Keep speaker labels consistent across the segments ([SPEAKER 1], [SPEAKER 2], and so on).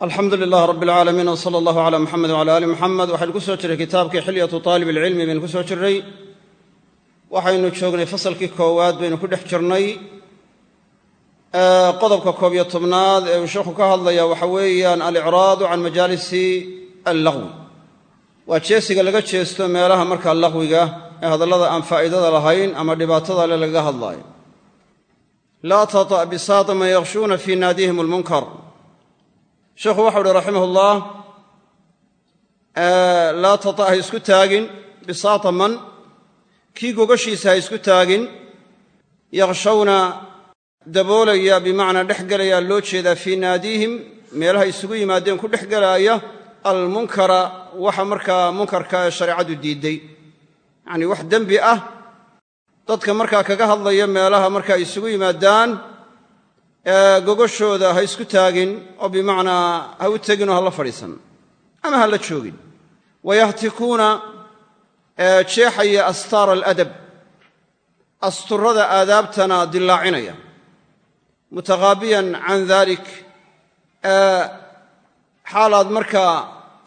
[SPEAKER 1] alxamdu lilah rab alcaalamiin w sala allahu cala muxamed wcala ali muxamed waxaynu ku soo jirray kitaabkii xilyatu taalib alcilmi baynu ku soo jirray waxaynu joognay fasalkii koowaad baynu ku dhex jirnay. Qodobka koob iyo tobnaad ee uu sheekhu ka hadlaya waxa weeyaan alicraadu can majaalisi allagwi waa jeesiga laga jeesto meelaha markaa laqwiga ee hadallada aan faa'idada lahayn ama dhibaatada le lagaga hadlaayo. Laa tata bisaata sheekhu waxau uhi raximah ullah laa tata ha isku taagin bisaata man kii gogashiisa ha isku taagin yakhshawna daboolaya bimacnaa dhex gelayaa loo jeedaa fii naadiihim meelaha isugu yimaadeen ku dhex gelaaya almunkara waxa markaa munkarka ee shareecadu diidday yacnii wax dembi ah dadka markaa kaga hadlaya meelaha markaa isugu yimaadaan gogoshooda ha isku taagin oo bimacnaa ha u tegin oo ha la fadhiisan. Ama ha la joogin. Wayahtikuuna jeexaya astaara aladab. Asturada aadaabtana dillaacinaya mutaqaabiyan can dalik xaalaad markaa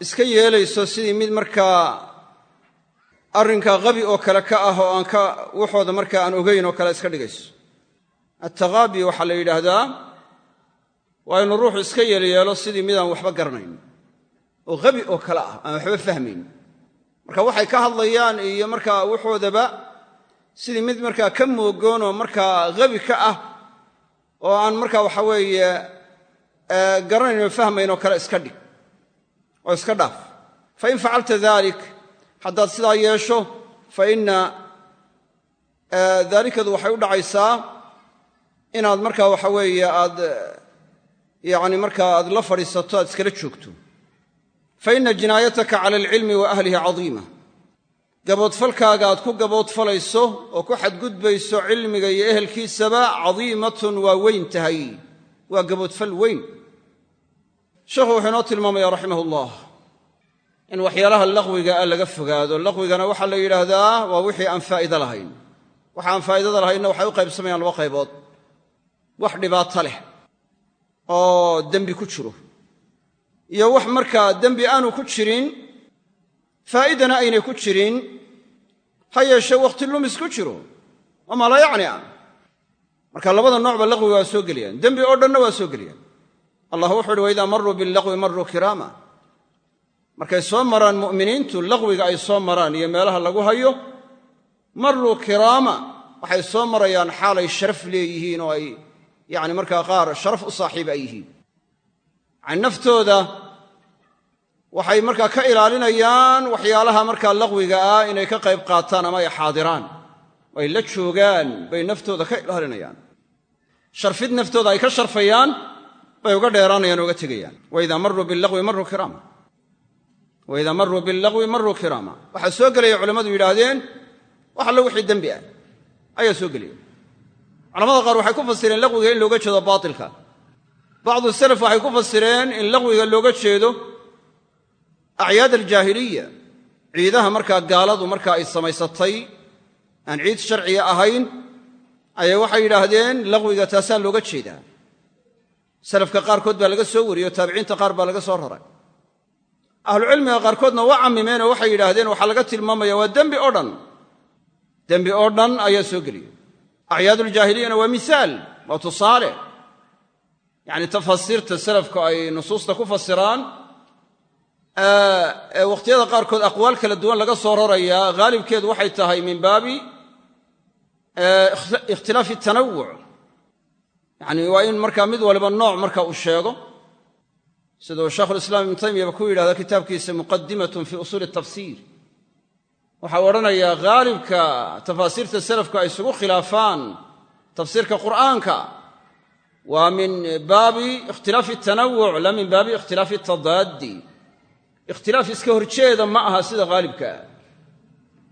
[SPEAKER 1] iska yeelayso sidii mid markaa arrinka qabi oo kale ka ah oo aan ka waxooda markaa aan ogayn oo kale iska dhigayso attaqaabi waxaa la yidhaahdaa waa inuu ruuxu iska yeelyeelo sidii midaan waxba garanayn oo qabi oo kale ah aan waxba fahmayn marka waxay ka hadlayaan iyo markaa waxoodaba sidii mid markaa ka moogoon oo markaa qabi ka ah oo aan markaa waxa weeye garanayn oo fahmayn oo kale iska dhig oo iska dhaaf. Fa in facalta dalik haddaad sidaa yeesho fa inna daalikadu waxay u dhacaysaa inaad markaa waxa weeye aad yacni markaa aad la fadhiisato aad iskala joogto. Fa inna jinaayataka cala alcilmi wa ahlihi cadiima. Gaboodfalkaaga aad ku gaboodfalayso oo ku xadgudbayso cilmiga iyo ehelkiisaba cadiimatun waa weyn tahay. Waa gaboodfal weyn. Sheekhu wuxuu inoo tilmaamaya raximah ullah in waxyaalaha laqwiga ah laga fogaado. Laqwigana waxaa la yidhaahdaa waa wixii aan faa'ido lahayn. Waxa aan faa'idada lahaynna waxay u qaybsamayaan laba qaybood wax dhibaato leh oo dembi ku jiro. Iyo wax markaa dembi aanu ku jirin faa'idana aynay ku jirin ha yeeshe wakhti lumis ku jiro wamaa laa yacni ah. Marka labada noocba laqwiga waa soo gelayaan dembi oo dhanna waa soo gelayaan allah wuxu uhi waidaa maruu billaqwi maruu kiraama. Markay soo maraan mu'miniintu laqwiga ay soo maraan iyo meelaha lagu hayo maruu kiraama. Waxay soo marayaan xaalay sharaf leeyihiin oo ay yacni markaa qaar sharaf u saaxiib ay yihiin. Yacni naftooda waxay markaa ka ilaalinayaan waxyaalaha markaa laqwiga ah inay ka qayb qaataan ama ay xaadiraan. Oo ay la joogaan bay naftooda ka ilaalinayaan. Sharfid naftooda ay ka sharfayaan bay uga dheeraanayaan o uga tegayaan. Waidaa maruu billaqwi maruu kiraama. Waidaa maruu billaqwi maruu kiraama. Waxaa soo gelaya culammadu yidhaahdeen wax dembi ah. Ayaa soo gelaya culamada qaar waxay ku fasireen laqwiga in looga jeedo baatilka. Bacdu salaf waxay ku fasireen in laqwiga looga jeedo acyaad aljaahiliya ciidaha markaa gaaladu markaa ay samaysatay aan ciid sharciga ahayn ayaa waxay yidhaahdeen laqwiga taasaa looga jeedaa salafka qaarkood baa laga soo wariyey o taabiciinta qaar baa laga soo raray. Ahlucilmiga qaarkoodna waa cammimeen oo waxay yidhaahdeen waxaa laga tilmaamaya waa dembi oo dhan. Dembi oo dhan ayaa soo geliyey acyaaduljaahiliyana waa misaal waa tusaale. Yacni tafasiirta salafku ay nusuusta ku fasiraan ee wakhtiyada qaarkood aqwaal kala duwan laga soo rarayaa haalibkeedu waxay tahay min baabi ikhtilaafi tanawuc yacni waa in markaa mid waliba nooc marka uu sheego. Siduu shaekhulislaam ibnu taymiyaba ku yidhahda kitaabkiisa muqadimatun fii usuuli tafsiir waxau odhanayaa haalibka tafaasiirta salafku ay isugu khilaafaan tafsiirka qur'aanka. Waa min baabi ikhtilaafi tanawuc la min baabi ikhtilaafi tadaaddi. Ikhtilaaf iska horjeeda ma aha sida haalibkaa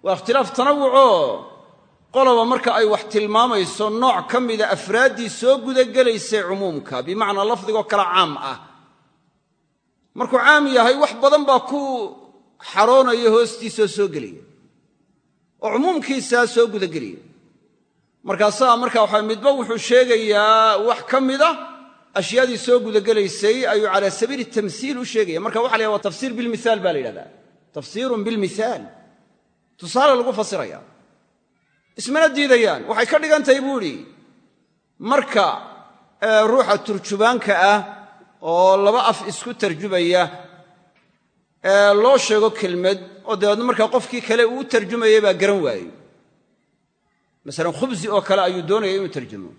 [SPEAKER 1] waa ikhtilaaf tanawucoo qoloba marka ay wax tilmaamayso nooc ka mida afraaddii soo gudagelaysay cumuumka bimacnaa lafdigoo kale caam ah. Markuu caam yahay wax badan baa ku xaroonaya hoostiisoo soo gelaya oo cumuumkiisaa soo gudagelaya markaasaa marka waxa midba wuxuu sheegayaa wax ka mida ashyaadii soo gudagelaysay ayuu calaa sabiili tamsiil u sheegaya. Marka waxa la yhaha wa tafsiir bilmihaal baa la yidhahdaa. Tafsiirun bilmihaal tusaale lagu fasiraya. Ismana diidayaan waxay ka dhigan tahay buu idhi marka ruuxa turjubaanka ah oo laba af isku tarjumaya loo sheego kelmad oo dabeedna markaa qofkii kale uu tarjumayay baa garan waayey masalan khubsi oo kale ayuu doonaya inuu tarjumo.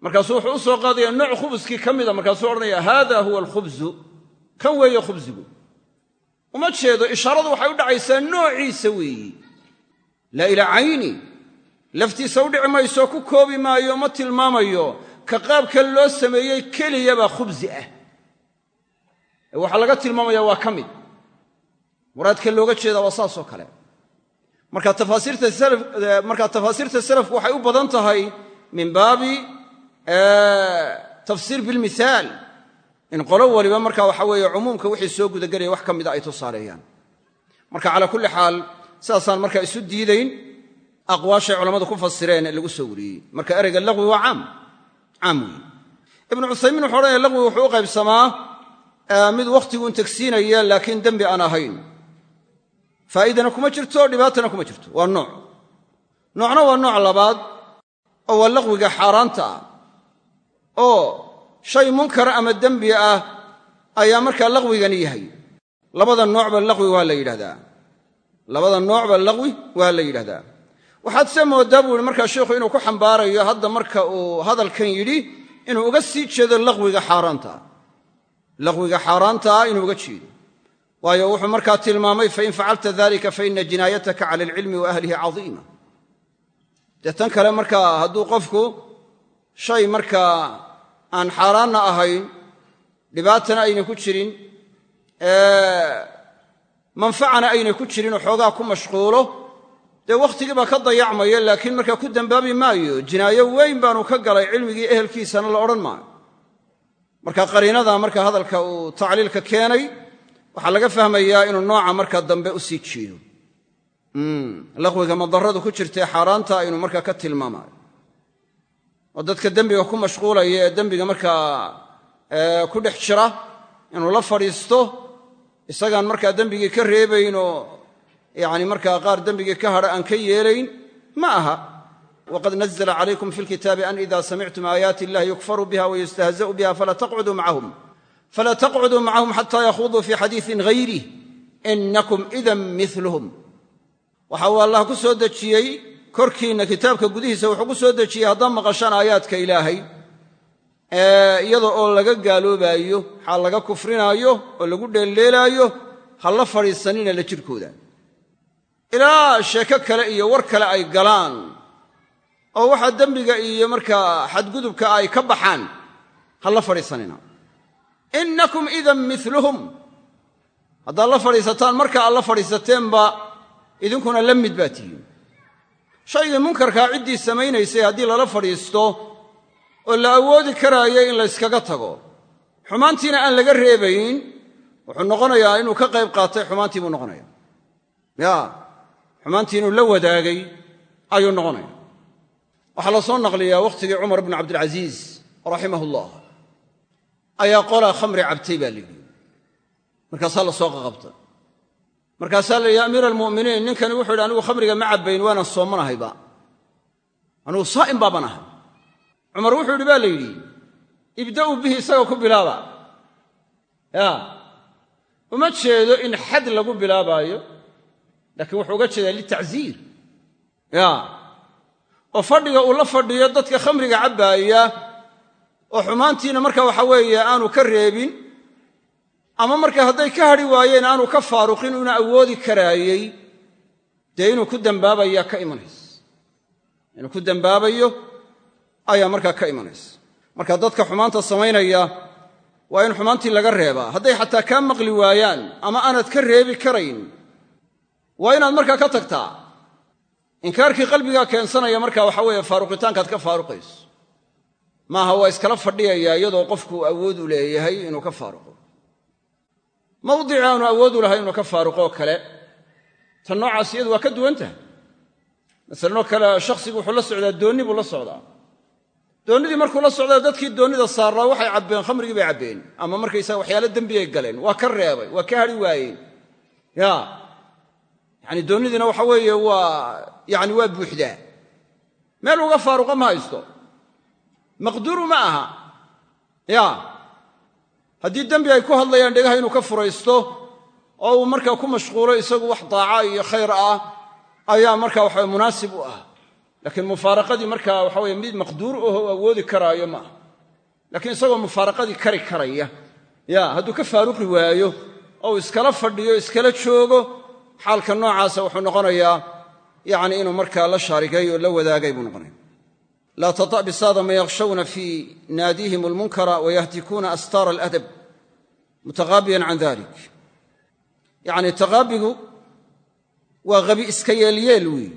[SPEAKER 1] Markaasuu wuxuu u soo qaadaya nooc khubskii ka mida markaasuu odhanaya haada huwa alkhubsu kan weeye khubsigu uma jeedo ishaaradu waxay u dhacaysaa noociisa weeyi. Laa ilaa cayni. Laftiisa u dhici mayso ku koobi maayo ma tilmaamayo. Ka qaabka loo sameeyey keliyabaa khubsi ah. Waxaa laga tilmaamaya waa ka mid muraadka looga jeeda waa saasoo kale. Marka tafaasiirta salafku waxay u badan tahay min baabi tafsiir bilmithaal in qolo waliba marka waxa weeye cumuumka wixii soo gudagelaya wax ka mida ay tusaaleeyaan. Marka calaa kulli xaal sidaasaan marka isu diidayn aqwaashay culammadu ku fasireen ee lagu soo wariyey. Marka ereyga laqwi waa caam caam weeye ibnu cuthaymiin wuxuu odhanaya laqwi wuxuu u qaybsamaa mid wakhtigun tegsiinaya laakiin dembi aan ahayn faa'idana kuma jirto dhibaatana kuma jirto. Waa nooc. Noocna waa nooc labaad oo waa laqwiga xaaraanta ah. Oo shay munkar ama dembi ah ayaa markaa laqwigani yahay. Labada noocba laqwi waa la yidhahdaa. Labada noocba laqwi waa la yidhahdaa. Waxaad se mooddaa buu ihi markaa sheikhu inuu ku xambaarayo hadda marka uu hadalkan yidhi inuu uga sii jeedo laqwiga xaaraantaa laqwiga xaaraantaa inuu uga jeedo waayo wuxuu markaa tilmaamay fain facalta dalika faina jinaayataka cala alcilmi wa cadiima. Dee tan kale markaa hadduu qofku shay markaa aan xaaraanna ahayn dhibaatana ayna ku jirin manfacana ayna ku jirin oo xoogaa ku mashquulo dee wakhtigii baa ka dayacmaya laakiin markaa ku dembaabi maayo jinaayo weyn baanu ka galay cilmigii ehelkiisana la odhan maayo. Marka qariinada marka hadalka uu tacliilka keenay waxaa laga fahmayaa inuu nooca marka dambe u sii jeedo laqwiga madaradu ku jirtae xaaraanta inuu markaa ka tilmaamayo oo dadka dembiga ku mashquulaya ee dembiga markaa ku dhex jira inuu la fadhiisto isagaan markaa dembigii ka reebayn oo yani markaa qaar dembigii ka hadha aan ka yeelayn ma aha. Wqad nazla calaykum fi lkitaabi an ida samictum aayaati illahi yukfaru biha wayustahza'u biha falaa taqcuduu macahum xata yakhuduu fi xadiiin hayrih inakum idan milhm waxa uu allah ku soo dejiyey korkiinna kitaabka gudihiisa wuxuu ku soo dejiyey haddaad maqashaan aayaadka ilaahay iyada oo laga gaaloobaayo xaal laga kufrinaayo oo lagu dheeldheelaayo ha la fadhiisanina la jirkooda ilaa sheeko kale iyo war kale ay galaan oo waxaa dembiga iyo markaa xadgudubka ay ka baxaan ha fadhiisanina innakum idan miluhum haddaad la fadhiisataan marka aad la fadhiisateenba idinkuna la mid baa tihiin. Shaygii munkarkaa ciddii samaynaysay haddii lala fadhiisto oo la awoodi karaayo in layskaga tago. Xumaantiina aan laga reebayn wuxuu noqonayaa inuu ka qayb qaatay xumaantii buu noqonaya. Ya xumaantii inuu la wadaagay ayuu noqonaya. Waxaa la soo naqliyaa wakhtigii cumar bnu cabdilcasiis raximah ullah ayaa qolaa khamri cabtay baa layidhi markaasaa la soo qaqabta markaasaa la yidhi amiira almu'miniin ninkani wuxuu yidhi anigu khamriga ma cabbayn waana soomanahayba anigu saa'im baaban ahay cumar wuxuu yidhi baa la yidhi ibda'uu bihi isaga ku bilaaba. Ya uma jeedo in xad lagu bilaabaayo laakiin wuxuu uga jeedaa litacziir. Ya oo fadhiga uu la fadhiyo dadka khamriga cabbaaya oo xumaantiina marka waxa weeye aanu ka reebin ama marka hadday ka hadhi waayeen aanu ka faaruqin una awoodi karaayey dee inuu ku dambaabayaa ka imanaysa. Inuu ku dembaabayo ayaa markaa ka imanaysa. Marka dadka xumaanta samaynaya waa in xumaantii laga reebaa. Hadday xataa kaa maqli waayaan ama aanad ka reebi karayn waa inaad markaa ka tagtaa. Inkaarkii qalbigaa keensanaya marka waxa weeye faaruqitaankaad ka faaruqayso maaha waa iskala fadhiyayaa iyadoo qofku awood u leeyahay inuu ka faaruqo. Mawdici aanu awood u lahay inuu ka faaruqoo kale tan noocaas iyadu waa ka duwan tahay. Masalanoo kale shakhsigu wuxuu la socdaa doonni buu la socdaa. Doonnidii markuu la socda dadkii doonnida saarraa waxay cabbeen khamrigii bay cabbeen. Ama markaysaga waxyaalo dembigay galeen waa ka reebay waa ka hadhi waayeen. Ya yacani doonnidiina waxa weeye waa yani waa buuxdaa. Meel uga faaruqa ma haysto maqduuru ma aha. Ya. Haddii dembi ay ku hadlayaan dhegaha inuu ka furaysto oo uu markaa ku mashquulo isagu wax daaca iyo khayr ah ayaa marka waxawe munaasib u ah. Laakiin mufaaraqadii markaa waxa weye mid maqduur aho awoodi karaayo ma aha. Lakiin isagoo mufaaraqadii kari karaya ya hadduu ka faaruqi waayo ou iskala fadhiyo iskala joogo xaalka noocaasa wuxuu noqonayaa yani inuu markaa la shaarigay oo la wadaagay buu noqonaya laa tata bisaada man yakhshawna fii naadiihim almunkara wayahtikuuna astaara aladab. Mutaqaabiyan can dalik yacni taqaabigu waa habi iska yeelyeel weey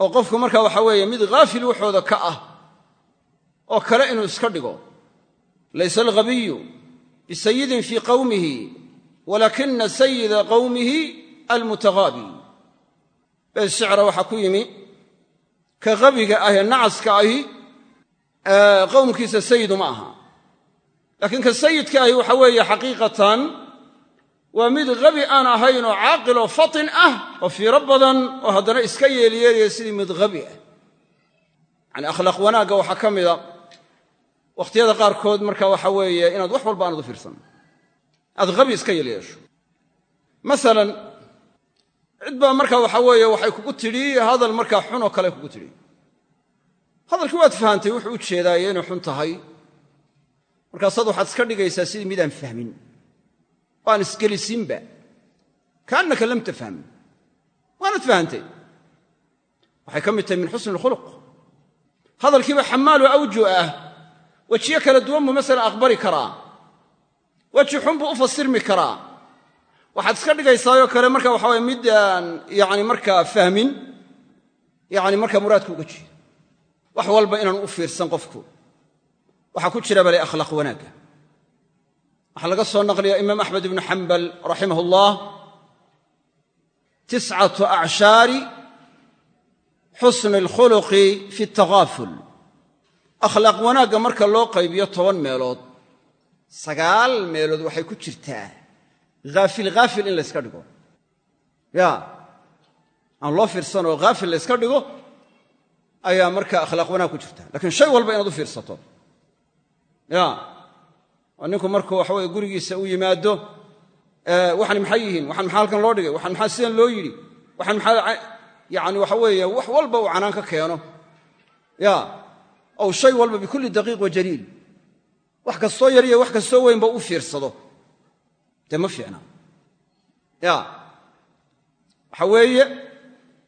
[SPEAKER 1] oo qofku marka waxa weeye mid haafil waxooda ka ah oo kale inuu iska dhigo. Laysa alghabiyu bisayidin fii qowmihi walakina sayida qowmihi almutaqaabi. Bee shicra waxaa ku yimi ka habiga ahee nacaska ahi qowmkiisa sayidu ma aha. Laakiin ka sayidka ahi waxa weeye xaqiiqatan waa mid habi aan ahayn oo caaqil oo fatin ah oo fiiro badan oo haddana iska yeelyeelaya sidii mid habi ah. Yani akhlaaq wanaagga waxaa ka mida wakhtiyada qaarkood marka waxa weeye inaad wax walba aanad u fiirsan. Aad habi iska yeelyeesho. Masalan cid baa marka waxa weeye waxay kugu tidhi hadal markaa xun oo kale kugu tidhi. Hadalkii waad fahantay wuxuu u jeedaaye inay xun tahay. Markaasaad waxaad iska dhigaysaa sidii midaan fahmin. Oo aan isgelisinba kaannaka lam tafham waanad fahantay waxay ka mid tahay min xusni alkhuluq hadalkiiba xamaalu awju ah. Wejiyo kala duwan buu masalan aqbali karaa. Weji xun buu u fasirmi karaa waxaad iska dhigaysaayoo kale marka waxa weye mid aan yani markaa fahmin yani markaa muraadka uga jeedo. Wax walba inaan u fiirsan qofku. Waxaa ku jira bale akhlaaq wanaagga. Waxaa laga soo naqliya imaam axmed ibnu xambal raximah ullah tiscatu acshaari xusni alkhuluqi fi takaaful akhlaaq wanaagga marka loo qaybiyo toban meelood sagaal meelood waxay ku jirtaa haafil haafil in layska dhigo. Ya. Aan loo fiirsanoo haafil layska dhigo ayaa marka akhlaaq wanaag ku jirta. Lakiin shay walba inaad u fiirsato. Ya. Oo ninku markuu waxa weye gurigiisa u yimaado waxan maxay yihiin? Waxan maxaa halkan loo dhigay? Waxan maxaa sidan loo yidhi? Waxan maxaa yani waxa weeye wax walba uu canaan ka keeno. Ya. Ow shay walba bikulli daqiiq wa jaliil. Wax kastoo yariyo wax kastoo weynba u fiirsado dee ma fiicna? Ya. Waxa weeye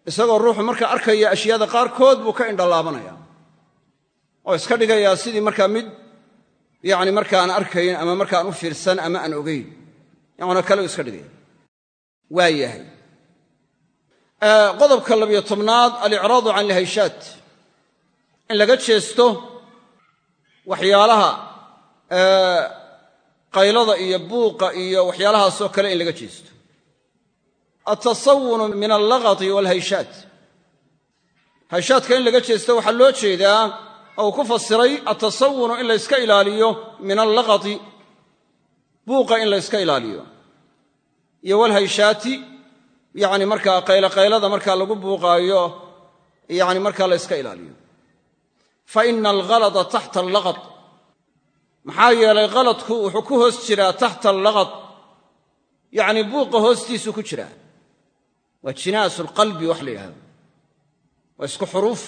[SPEAKER 1] isagoo ruuxu markaa arkaya ashyaada qaarkood buu ka indhalaabanaya oo iska dhigayaa sidii markaa mid yani marka aan arkayn ama marka aan u fiirsan ama aan ogayn yaana kale u iska dhigaya waa qodobka labiyo tobnaad alicraadu can alhayshaat in laga jeesto waxyaalaha qaylada iyo buuqa iyo waxyaalahaasoo kale in laga jeesto. Altasawunu min allagati waalhayshaat hayshaadka in laga jeesto waxaa loo jeedaa ou ku fasiray altasawunu in layska ilaaliyo min allagati buuqa in layska ilaaliyo. Iyo walhayshaati yani markaa qayloqaylada markaa lagu buuqaayo yani markaa layska ilaaliyo. Fa ina alghalada taxta allaqad maxaa yeelay haladku wuxuu ku hoos jiraa taxta allaqad. Yacni buuqa hoostiisuu ku jiraa. Waa jinaasu alqalbi wax la yidhahdo waa isku xuruuf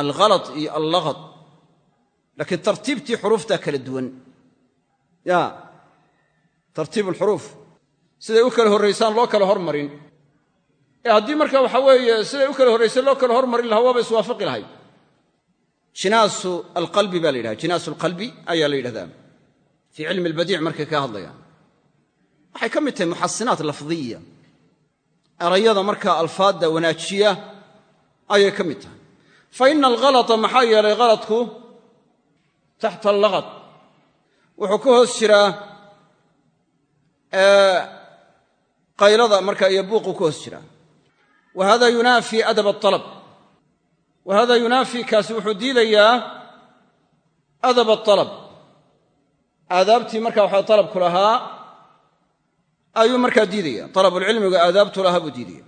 [SPEAKER 1] alghalad iyo allaqad. Laakiin tartiibtii xuruuftaa kala duwan. Ya tartiib alxuruuf siday u kala horraysaan loo kala hormarin. Ee haddii marka waxa weeye siday u kala horraysay loo kala hormarin lahaa waaba iswaafaqi lahayd jinaasu alqalbi baa la yidhahda jinaasu alqalbi ayaa la yidhahdaa. Fii cilmi albadiic markay ka hadlayaan. Waxay ka mid tahay muxasinaat lafdiya erayada markaa alfaadda wanaajiya ayay ka mid tahay. Fa ina alghalata maxaa yeelay haladku taxta allaqad. Wuxuu ka hoos jiraa qaylada markaa iyo buuquu ka hoos jiraa. Wa hada yunaafi adab aalab wa hada yunaafi kaasi wuxuu diidayaa adab alab aadaabtii marka waxa dalabku lahaa ayuu markaa diidaya alabulcilmiga aadaabtu lahaa buu diidaya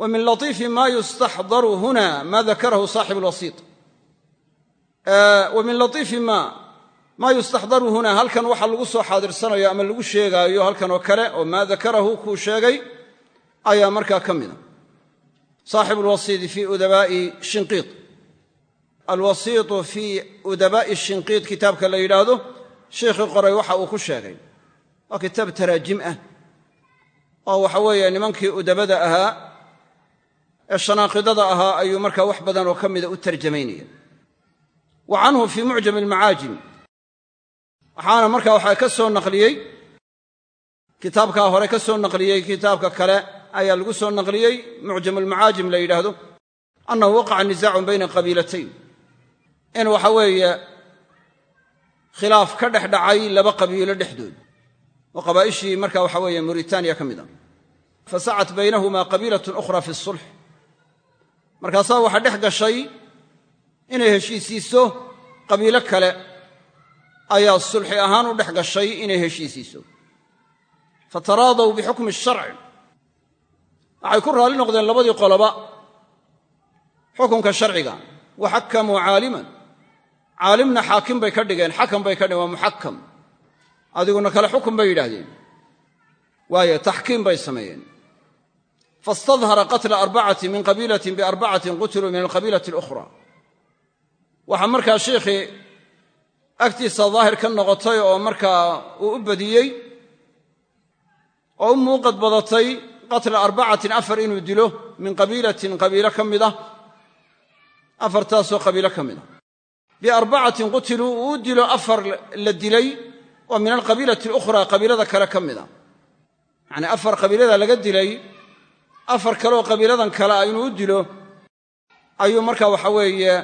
[SPEAKER 1] wa min latiifi ma yustaxdaru huna ma dakarahu saaxibu lwasiit wa min latiifi ma maa yustaxdaru huna halkan waxa lagu soo xaadirsanayo ama lagu sheegaayo halkan oo kale oo maa dakarahu kuu sheegay saaxibu lwasiiti fii udabaa'i shinqiid alwasiitu fii udabaa'i shinqiid kitaabka la yidhaahdo sheikhii qoray waxa uu ku sheegay waa kitaab taraajim ah oo waxa weeye nimankii udabada ahaa ee shanaaqidada ahaa ayuu markaa wax badan oo ka mida u tarjamaynaya wa canhu fii mucjam ayaa lagu soo naqliyey mucjam almacaajim la yidhaahdo annahu waqaca nisaacun bayna qabiilatayn. In waxa weeye khilaaf ka dhex dhacay laba qabiilo dhexdood oo qabaa'ishii marka waxa weeye muritaaniya ka mid a. Fasacat baynahumaa qabiilatun ukhra fi sulx markaasaa waxaa dhex gashay inay heshiisiiso qabiilo kale ayaa sulxi ahaan u dhex gashay inay heshiisiiso. Fataraadaw bixukmi sharci waxay ku raalli noqdeen labadii qoloba. Xukunka sharciga wa xakamuu caaliman. Caalimna xaakim bay ka dhigeen xakam bay ka dhigeen waa muxakam. Adiguna kale xukun bay yidhaahdeen. Waayo taxkiim bay sameeyeen. Fastadhara qatla arbacati min qabiilatin biarbacatin qutiluu min alqabiilati alukhra. Waxaa markaa sheikhii agtiisa daahir ka noqotay oo markaa uu u badiyey oo u muuqad badatay qatla arbacatin afar inuu dilo min qabiilatin qabiilo ka mid ah afartaasoo qabiilo ka mid ah biarbacatin qutiluu uu dilo afar la dilay oo min alqabiilati alukhraa qabiilada kale ka mid a yacnii afar qabiilada laga dilay afar kaleoo qabiiladan kale a inuu u dilo ayuu markaa waxa weeye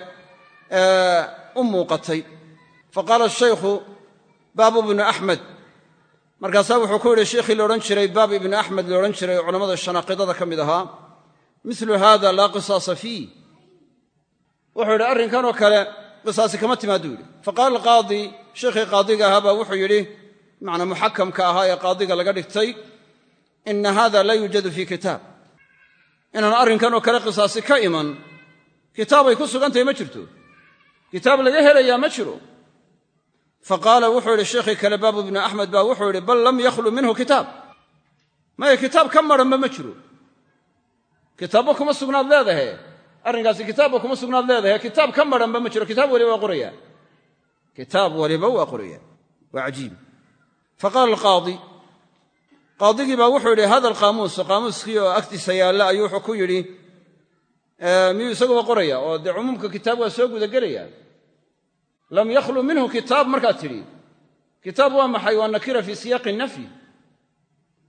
[SPEAKER 1] markaasaa wuxuu ku yidhi sheikhii la odhan jiray baab ibnu axmed la odhan jiray oo culammada shanaaqidada ka mid ahaa milu haada laa qisaasa fiih wuxuu yidhi arrinkanoo kale qisaasi kama timaaduu yidhi. Faqaala alqaadi sheikhii qaadiga ahaa baa wuxuu yidhi macnaa muxakamka ahaa ee qaadiga laga dhigtay ina hada laa yuujadu fii kitaab. Inaan arrinkanoo kale qisaasi ka iman kitaabay ku sugantahay ma jirto. Kitaab laga helayaa ma jiro faqaala wuxuu yidhi sheikhii kale baabu ibnu axmed baa wuxuu yidhi bal lam yakhlu minhu kitaab. Maya kitaab ka maranba ma jiro. Kitaabba kuma sugnaad leedahe arrinkaasi kitaabba kuma sugnaad leedahe kitaab ka maranba ma jiro kitaab waliba waa qoraya. Kitaab waliba waa qoraya. Waa cajiib. Faqaala alqaadi qaadigii baa wuxuu yidhi hada alqaamuus qaamuuskii oo agtiisa yaalla ayuu wuxuu ku yidhi miyuu isaguba qoraya? Oo dee cumuumka kitaab soo gudagelaya lam yakhlu minhu kitaab markaad tidhi kitaab waa maxay? Waa nakira fii siyaaqi nafyi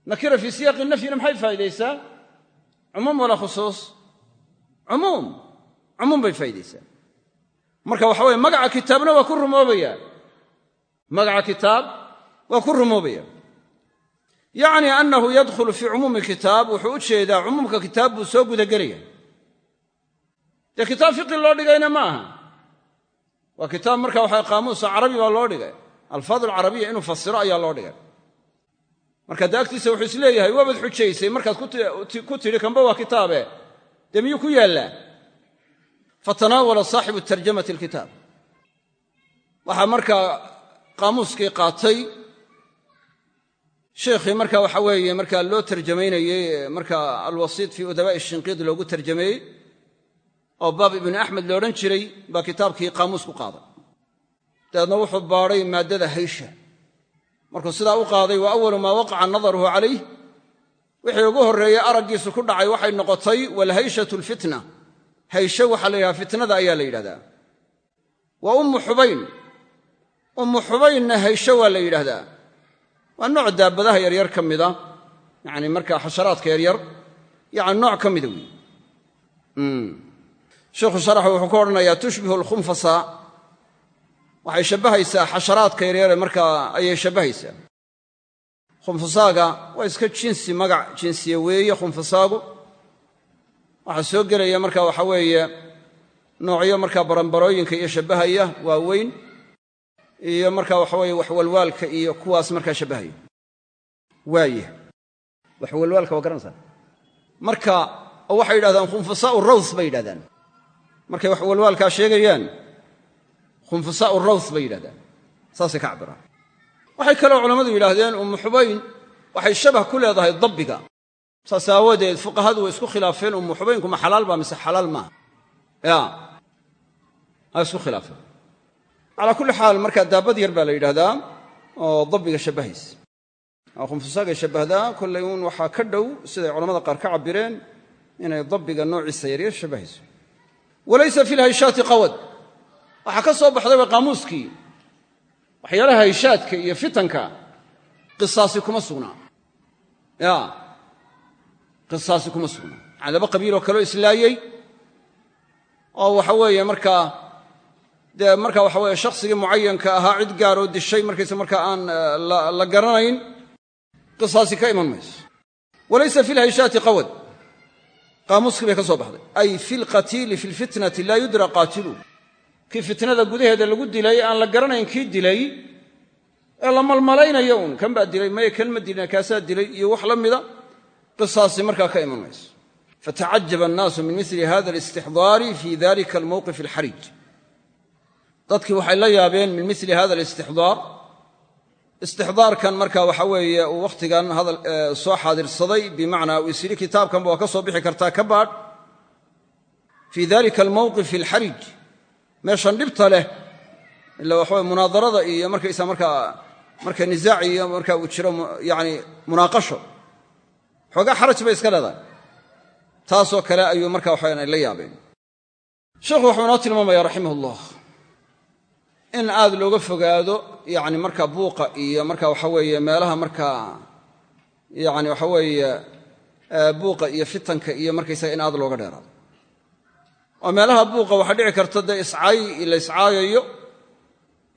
[SPEAKER 1] nakira fii siyaaqi nafyina maxay faa'idaysaa? Cumuum walaa khusuus? Cumuum. Cumuum bay faa'idaysaa. Marka waxa weye magaca kitaabna waa ku rumoobaya magaca kitaab waa ku rumoobaya yacni annahu yadkhulu fii cumuumi kitaab wuxuu u jeedaa cumuumka kitaab buu soo gudagelaya dee kitaab fiqi loo dhigayna aha waa kitaab marka waxa qaamuusa carabi baa loo dhigay. Alfaad alcarabiya inuu fasiro ayaa loo dhigay. Marka dee agtiisa wuxuu is leeyahay waabaad xujaysay markaad ku tidhi kamba waa kitaabe. Dee miyuu ku yaallaa fatanaawala saaxibu tarjamati alkitaab. Waxaa markaa qaamuuskii qaatay sheikhii marka waxa weeye markaa loo tarjamaynayey marka alwasiit fii udabaa'i shinqiid loogu tarjameeyey oo baab ibnu axmed lo odhan jiray baa kitaabkii qaamuus ku qaaday. Dabeedna wuxuu baadhay maaddada haysha. Markuu sidaa u qaaday wa awalu maa waqaca nadaruhu calayh wixii ugu horreeyey araggiisu ku dhacay waxay noqotay walhayshatu alfitna hayshe waxaa la yidhahdaa fitnada ayaa la yidhahdaa. Wa ummu xubayn. Ummu xubaynna hayshe waa la yidhaahdaa waa nooc daabadaha yaryar ka mida yacni markaa xasharaadka yaryar yacni nooc ka mida weyi sheikhu sharaxu wuxuu ku odhanayaa tushbihu alkhunfasa waxay shabbahaysaa xasharaadka yaryare markaa ayay shabbahaysaa khunfasaaga waa iska jinsi magac jinsiye weeye khunfasaagu waxaa soo gelaya marka waxa weeye noocyo markaa baranbarooyinka iyo shabbahaya waa weyn iyo markaa waxa weeye waxwalwaalka iyo kuwaas markaa shabbahaya waaye waxwalwaalka waa garanaysaa. Marka oo waxay yidhahdaan khunfasaa'u raws bay yidhahdaan markay waxwalwaalkaa sheegayaan khunfasaa'u raws bay yidhahdaan. Saasay ka cabbiraan waxay kaloo culammadu yidhaahdeen ummu xubayn waxay shabah ku leedahay dabbiga. Saas aawadeed fuqahadu way isku khilaafeen ummu xubaynku ma xalaal baa mise xalaal maaha ya waa isku khilaafeen. Calaa kulli xaal markaa daabad yar baa la yidhahdaa oo dabbiga shabbahaysa oo khunfusaagay shabbahdaa waxaa ka dhow siday culamada qaar ka cabbireen inay dabbiga noociisa yaryar shabbahayso walaysa fi lhayshaati qawad. Waxaa ka soo baxdayba qaamuuskii. Waxyaalaha hayshaadka iyo fitanka qisaasi kuma sugnaa ya qisaasi kuma sugnaa yani laba qabiiloo kaloo islaayey oo waxa weeye markaa dee marka waxa weeye shakhsigii mucayanka ahaa cid gaaroo dishay markaysa markaa aan la garanayn qisaasi ka iman mayso. Walaysa fi lhayshaati qawad qaamuuskii bay ka soo baxday. Ay fi lqatiili fi lfitnati laa yudra qaatilu kii fitnada gudaheeda lagu dilay aan la garanayn kii dilay ee la malmalaynayo uun. Kan baa dilay? Maya kan ma dilina kaasaa dilay iyo wax la mida? Qisaasi markaa ka iman mayso. Fatacajaba annaasu min mili hada alistixdaari fi dalika almowqif alxarij dadkii waxay la yaabeen min mili hada istixdaarkan marka waxa weeye uu wakhtigan hadal soo xaadirsaday bimacnaa uu isyidhi kitaabkanba waa ka soo bixi kartaa ka baadh fii dalika almowqif alxarij meeshan dhibta leh ila waxaweye munaadarada iyo markaysa markaa marka nisaac iyo marka uu jiro yani munaaqasho. Xoogaa xaraj bay iska leedahay. Taasoo kale ayuu marka waxaweyan ay la yaabeen. Sheikhu wuxuu inoo tilmaamaya raximah in aad looga fogaado yani marka buuqa iyo marka waxa weeye meelaha markaa yani waxa weeye buuqa iyo fitanka iyo markaysaga in aad looga dheeraado. Oo meelaha buuqa waxaa dhici karta dee iscaay la iscaayayo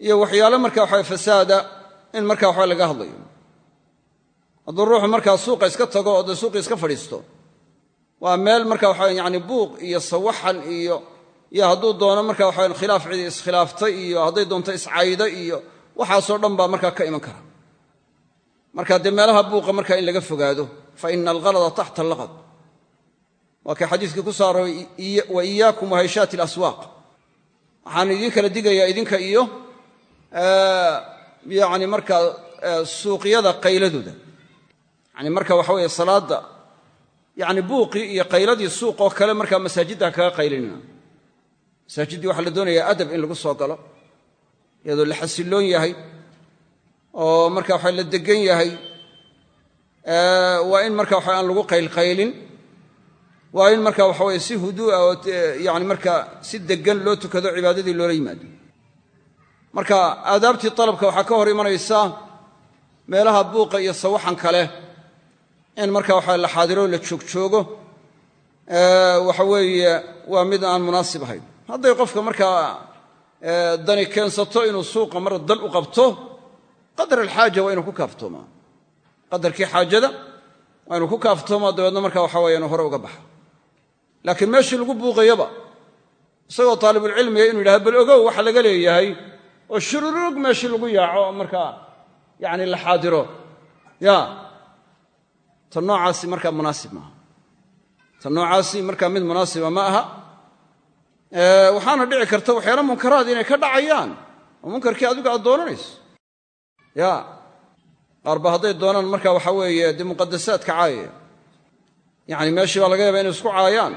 [SPEAKER 1] iyo waxyaale marka waxa fasaada in marka waxa laga hadlayo. Hadduu ruuxu markaa suuqa iska tago oo dee suuqii iska fadhiisto waa meel marka waxa yani buuq iyo sawaxan iyo iyo hadduu doono marka waxa khilaaf cidi iskhilaaftay iyo hadday doonto iscayda iyo waxaasoo dhan baa markaa ka iman kara. Marka dee meelaha buuqa marka in laga fogaado fa ina alhalada taxta allaqad. Waa kay xadiiskii ku saaray wa iyaakum wahayshaati alaswaaq. Waxaan idiin kala digayaa idinka iyo yani markaa suuqyada qayladooda. Yani marka waxa weeye salaadda yani buuqii iyo qayladii suuq oo kale markaa masaajidda kaga qaylinina masaajiddii waxaa la doonayaa adab in lagu soo galo iyadoo la xasilloon yahay oo marka waxa la degan yahay waa in marka waxa aan lagu qaylqaylin waa in marka waxa weye si huduu'a oo yani marka si deggan loo tukado cibaadadii loola yimaado. Marka aadaabtii dalabka waxaa ka hor imanaysa meelaha buuqa iyo sawaxan kale in marka waxa la xaadiro la joogjoogo waxa weeye waa mid aan munaasib ahayn hadday qofka markaa dani keensato inuu suuqa mar dal u qabto qadar alxaaja waa inuu ku kaaftoomaa. Qadarkii xaajada waa inuu ku kaaftoomaa dabeedna marka waxa weye inuu hore uga baxa. Laakiin meeshii lagu buuqayaba isagoo taalibulcilmiga inuu yidhahdo bal ogow waxa laga leeyahay oo shururug meeshii lagu yaaco oo markaa la xaadiro. Ya ta noocaasi markaa munaasib maaha. Ta noocaasi markaa mid munaasiba ma aha waxaana dhici karta waxyaala munkaraad inay ka dhacayaan. Oo munkarkii adigu aad doonanayso. Ya qaarba hadday doonaan marka waxa weeye dee muqadasaadka caayaya yani meeshii baa laga yaaba inay isku caayaan.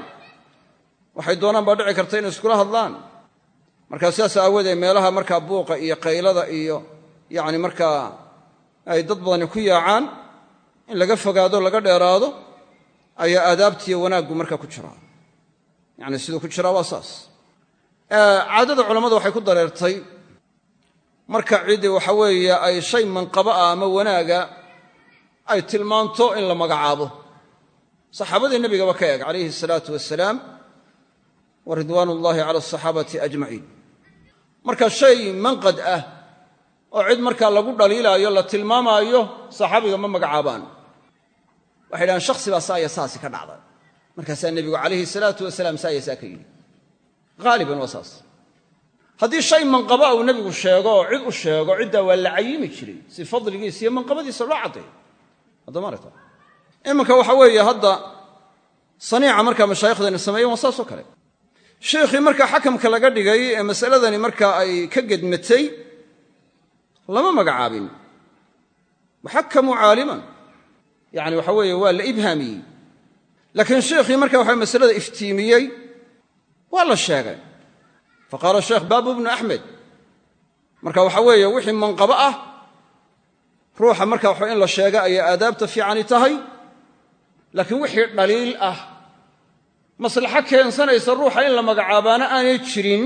[SPEAKER 1] Waxay doonaan baa dhici karta inay iskula hadlaan. Markaa sidaas aawoodee meelaha markaa buuqa iyo qaylada iyo yani markaa ay dad badani ku yaacaan in laga fogaado laga dheeraado ayaa aadaabtiiyo wanaaggu markaa ku jiraa yani siduu ku jiraa waa saas. Caadada culammadu waxay ku dareertay marka cidi waxa weeye ay shay manqaba ah ama wanaaga ay tilmaanto in la magacaabo. Saxaabadii nebigaba ka eeg calayhi asalaatu wasalaam wa ridwaan ullaahi cala ajmaciin. Marka shay manqad ah oo cid markaa lagu dhaliilaayo la tilmaamaayo saxaabiga ma magacaabaan. Waxay dhahaan shakhsi baa saaya saasi ka dhacday markaasaa nebigu calayhi salaatu wasalaam saaya saa ka yidhi. Haaliban waa saas. Haddii shay manqaba uu nebigu sheego oo cid u sheego ciddaa waa la cayimi jiray si fadligiisa iyo manqabadiisa loo caddeeyo. Haddamaarata iminka waxa weeye hadda saniica markaa mashaayikhdeena sameeyeen waa saasoo kale. Sheikhii markaa xakamka laga dhigay ee masaladani markaa ay ka gedmatay lama magacaabin. Waxakamuu caaliman. Yani waxa weeye waa la ibhaamiyey laakiin sheikhii marka waxa masalada iftiimiyey waa la sheegay. Faqaala sheekh baabu bnu axmed marka waxa weeye wixii manqabo ah ruuxa marka waxa in la sheega ayay aadaabta fiicani tahay. Laakiin wixii dhaliil ah maslaxo keensanaysa ruuxa in la magacaabaana aanay jirin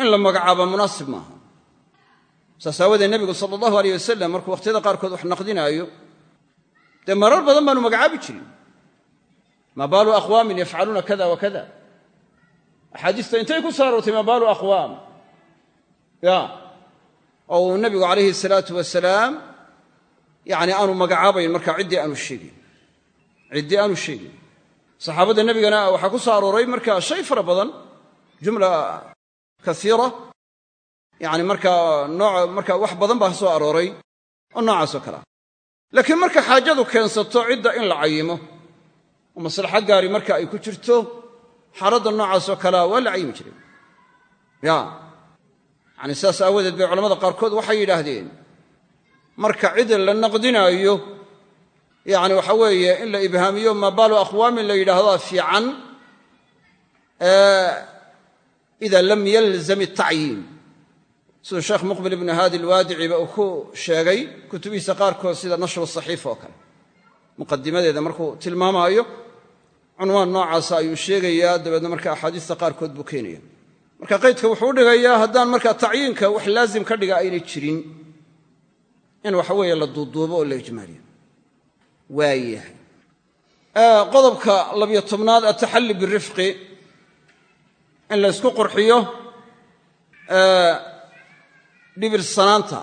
[SPEAKER 1] in la magacaabaa munaasib maaha. Saas aawadee nebigu sala allahu aleyh wasalam markuu wakhtiyada qaarkood wax naqdinaayo dee marar badan baanu magacaabi jirin maa baalu aqwaamin yafcaluuna kada wa kada. Axaadiista intay ku soo aroortay maa baalu aqwaam. Ya. Oo uu nebigu calayhi salaatu wasalaam yani aanu magacaabayn markaa ciddii aanu sheegin. Ciddii aanu sheegin. Saxaabadda nebigana waxaa ku soo arooray marka shay fara badan jumla kaiira yani markaa nooc marka wax badan baa soo arooray oo noocaasoo kalea laakiin marka xaajadu keensato cidda in la cayimo oo maslaxo gaari marka ay ku jirto xaaladda noocaasoo kalea waa la cayimi jiray ya. Yani sidaas aawadeed bay culamada qaarkood waxay yidhaahdeen marka cid la naqdinaayo yani waxa weeye in la ibhaamiyo maa baalu aqwaamin la yidhaahdaa fiican ida lam yalzam itacyiin siduu sheekh muqbil ibnu haadi alwaadiciba uu ku sheegay kutubihiisa qaarkood sida nashru saxiifa oo kale. Muqadimadeeda markuu tilmaamaayo cunwaan noocaasa ayuu sheegayaa dabeedna marka axaadiista qaarkood buu keenaya marka qaydka wuxuu u dhigayaa haddaan marka tacyiinka wax laazim ka dhiga aynay jirin in waxa weeye la duuduubo oo la ijmaaliyo waayahay. Qodobka labiyo tobnaad ataxalli birifqi in la ysku qurxiyo dhibirsanaanta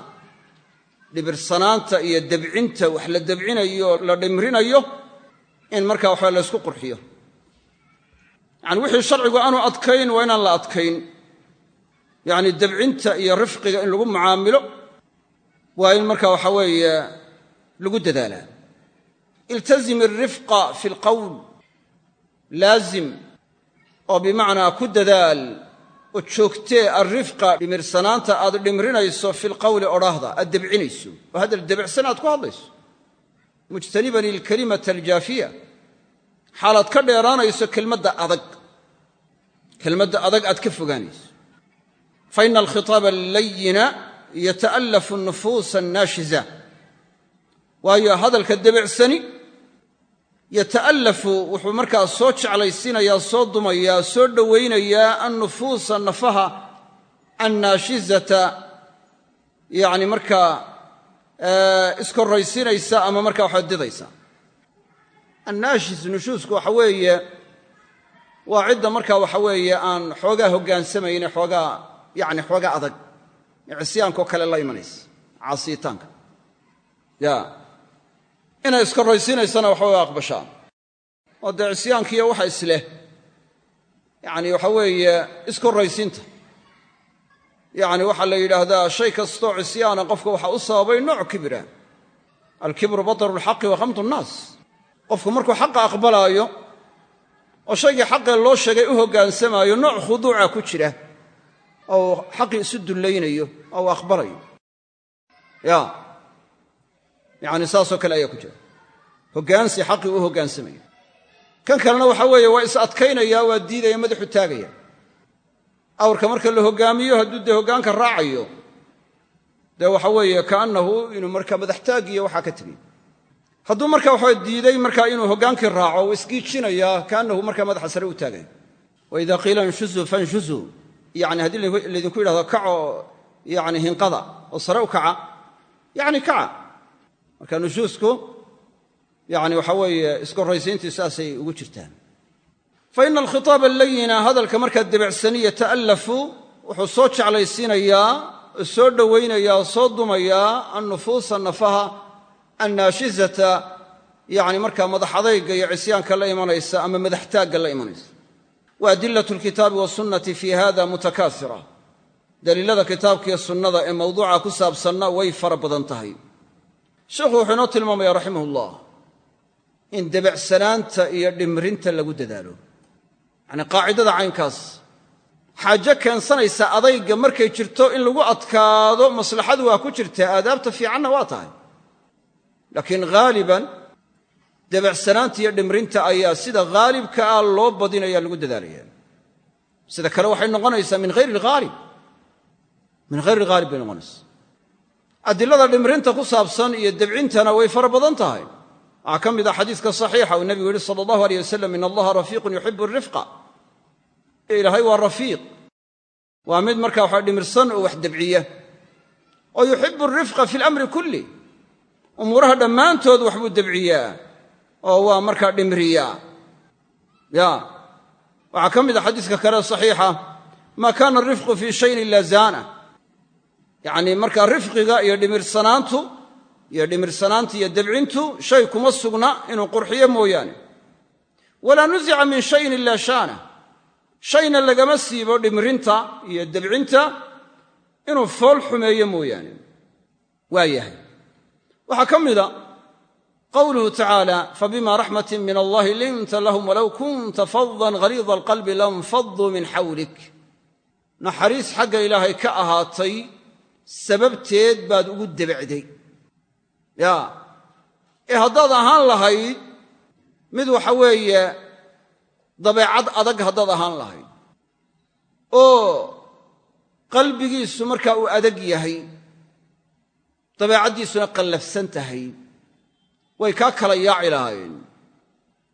[SPEAKER 1] dhibirsanaanta iyo debcinta wax la debcinayo la dhimrinayo in markaa waxa la ysku qurxiyo. Yani wixii sharcigu aanu adkayn waa inaan la adkayn. Yacni debcinta iyo rifqiga in lagu mucaamilo waa in marka waxa weeye lagu dadaalaa. Iltazim alrifqa fi alqowl laazim oo bimacnaa ku dadaal oo joogtee alrifqa dhimirsanaanta aad dhimrinayso fi lqowli odhaahda aad debcinayso oo hadal debicsan aad ku hadlayso. Mujtaniban ilkalimata aljaafiya xaalaad ka dheeraanayso kelmadda adag. Kelmadda adag aad ka fogaanayso. Fa ina alkhitaaba allayina yata'allafu nufuusa annaashiza waayo hadalka debicsani yata'allafu wuxuu markaa soo jeclaysiinayaa soo dumayaa soo dhowaynayaa annufuusa nafaha annaashizata. Yacni markaa iskorraysiinaysa ama markaa waxaa didaysa annaashis nushuusku waxa weeye waa cidda markaa waxa weeye aan xoogaa hoggaansamayne xoogaa yacni xoogaa adag. Cisyaankaoo kale la imanaysa caasiyitaanka ya inay iskorraysiinaysana waxa way aqbashaan. Oo dee cisyaankiiyo waxa isleh. Yacni waxa weeye iskorraysiinta yacni waxaa la yidhaahdaa shay kastoo cisyaana qofka waxaa u sababay nooc kibira. Alkibru bataru lxaqi wa khamtu nnaas qofku markuu xaqa aqbalaayo oo shaygii xaqee loo sheegay u hoggaansamaayo nooc khuduuca ku jira oo xaqii isu dullaynayo oo uu aqbalayo. Ya. Yacni saasoo kale ayaa ku jira. Hoggaansi xaqii u hoggaansamaya kan kalena waxa weeye waa is adkaynaya waa diidaya madaxu taagaya. Awrka marka la hoggaamiyo hadduu dee hoggaanka raacayo dee waxa weeye kaannahu inuu marka madaxtaagiyo waxaa ka tegay hadduu marka waxaa diiday marka inuu hoggaankii raaco uu isgiijinayaa kaannahu markaa madaxa sare u taagaya wa idaa qiila inshuzuu fanshuzuu yani haddii laydinku yidhahdo kaco yani hinqada oo sare u kaca yani kaca. Marka nushuusku yani waxa weeye iskorraysiintii saasay ugu jirtaan. Fa ina alkhitaaba allayina hadalka markaa debecsani yata'allafu wuxuu soo jeclaysiinayaa oo soo dhowaynayaa oo soo dumayaa annufuusa nafaha annaashizata yani markaa madax adayga iyo cisyaanka la imanaysa ama madaxtaagga la imanaysa. Wa adilatu lkitaabi wasunnati fi hada mutakaasira. Daliilada kitaabkiiyo sunnada ee mawduuca ku saabsanna way fara badan tahay. Sheikhu wuxuu inoo tilmaamaya raximah ullah in debecsanaanta iyo dhimrinta lagu dadaalo. Yacnii qaacidada caynkaas xaajo keensanaysa adayga markay jirto in lagu adkaado maslaxadu waa ku jirtaa aadaabta fiicanna waa tahay laakiin haaliban debecsanaanta iyo dhimrinta ayaa sida haalibka ah loo badinaya lagu dadaalaya. Sida kale waxay noqonaysaa min hayri alghaalib min hayri alghaalib bay noqonaysaa. Adilada dhimrinta ku saabsan iyo debcintana way fara badan tahay. Waxaa ka mid ah xadiiska saxiixa uu nebigu yihi sala allahu aleyh wasalam in allaha rafiiqun yuxibu rifqa. Ilaahay waa rafiiq. Waa mid markaa waxa dhimirsan oo wax debciya umuuraha dhammaantood waxbuu debciyaa oo waa markaa dhimriyaa. Ya. Waxaa ka mid a xadiiska kale saxiixa maa kaana arifqu fii shayin ila zaana. Yacnii markaa rifqiga iyo dhimirsanaantu iyo dhimirsanaanta iyo debcintu shay kuma sugna inuu qurxiyo mooyaane. Walaa nusica min shayin ila shaana. Shayna lagama siibo dhimrinta iyo debcinta inuu fool xumeeyo mooyaane. Waa yahay waxaa ka mida qowluhu tacaala fabima raxmatin min allahi linta lahum walow kunta fadan haliida alqalbi lanfaduu min xawlik. Naxariis xagga ilaahay ka ahaatay sababteed baad ugu debecday ya ee haddaad ahaan lahayd mid waxa weeye dabeecad adag haddaad ahaan lahayd. Oo qalbigiisu markaa uu adag yahay dabeecaddiisuna qallafsan tahay. Way kaa kala yaaci lahaayeen.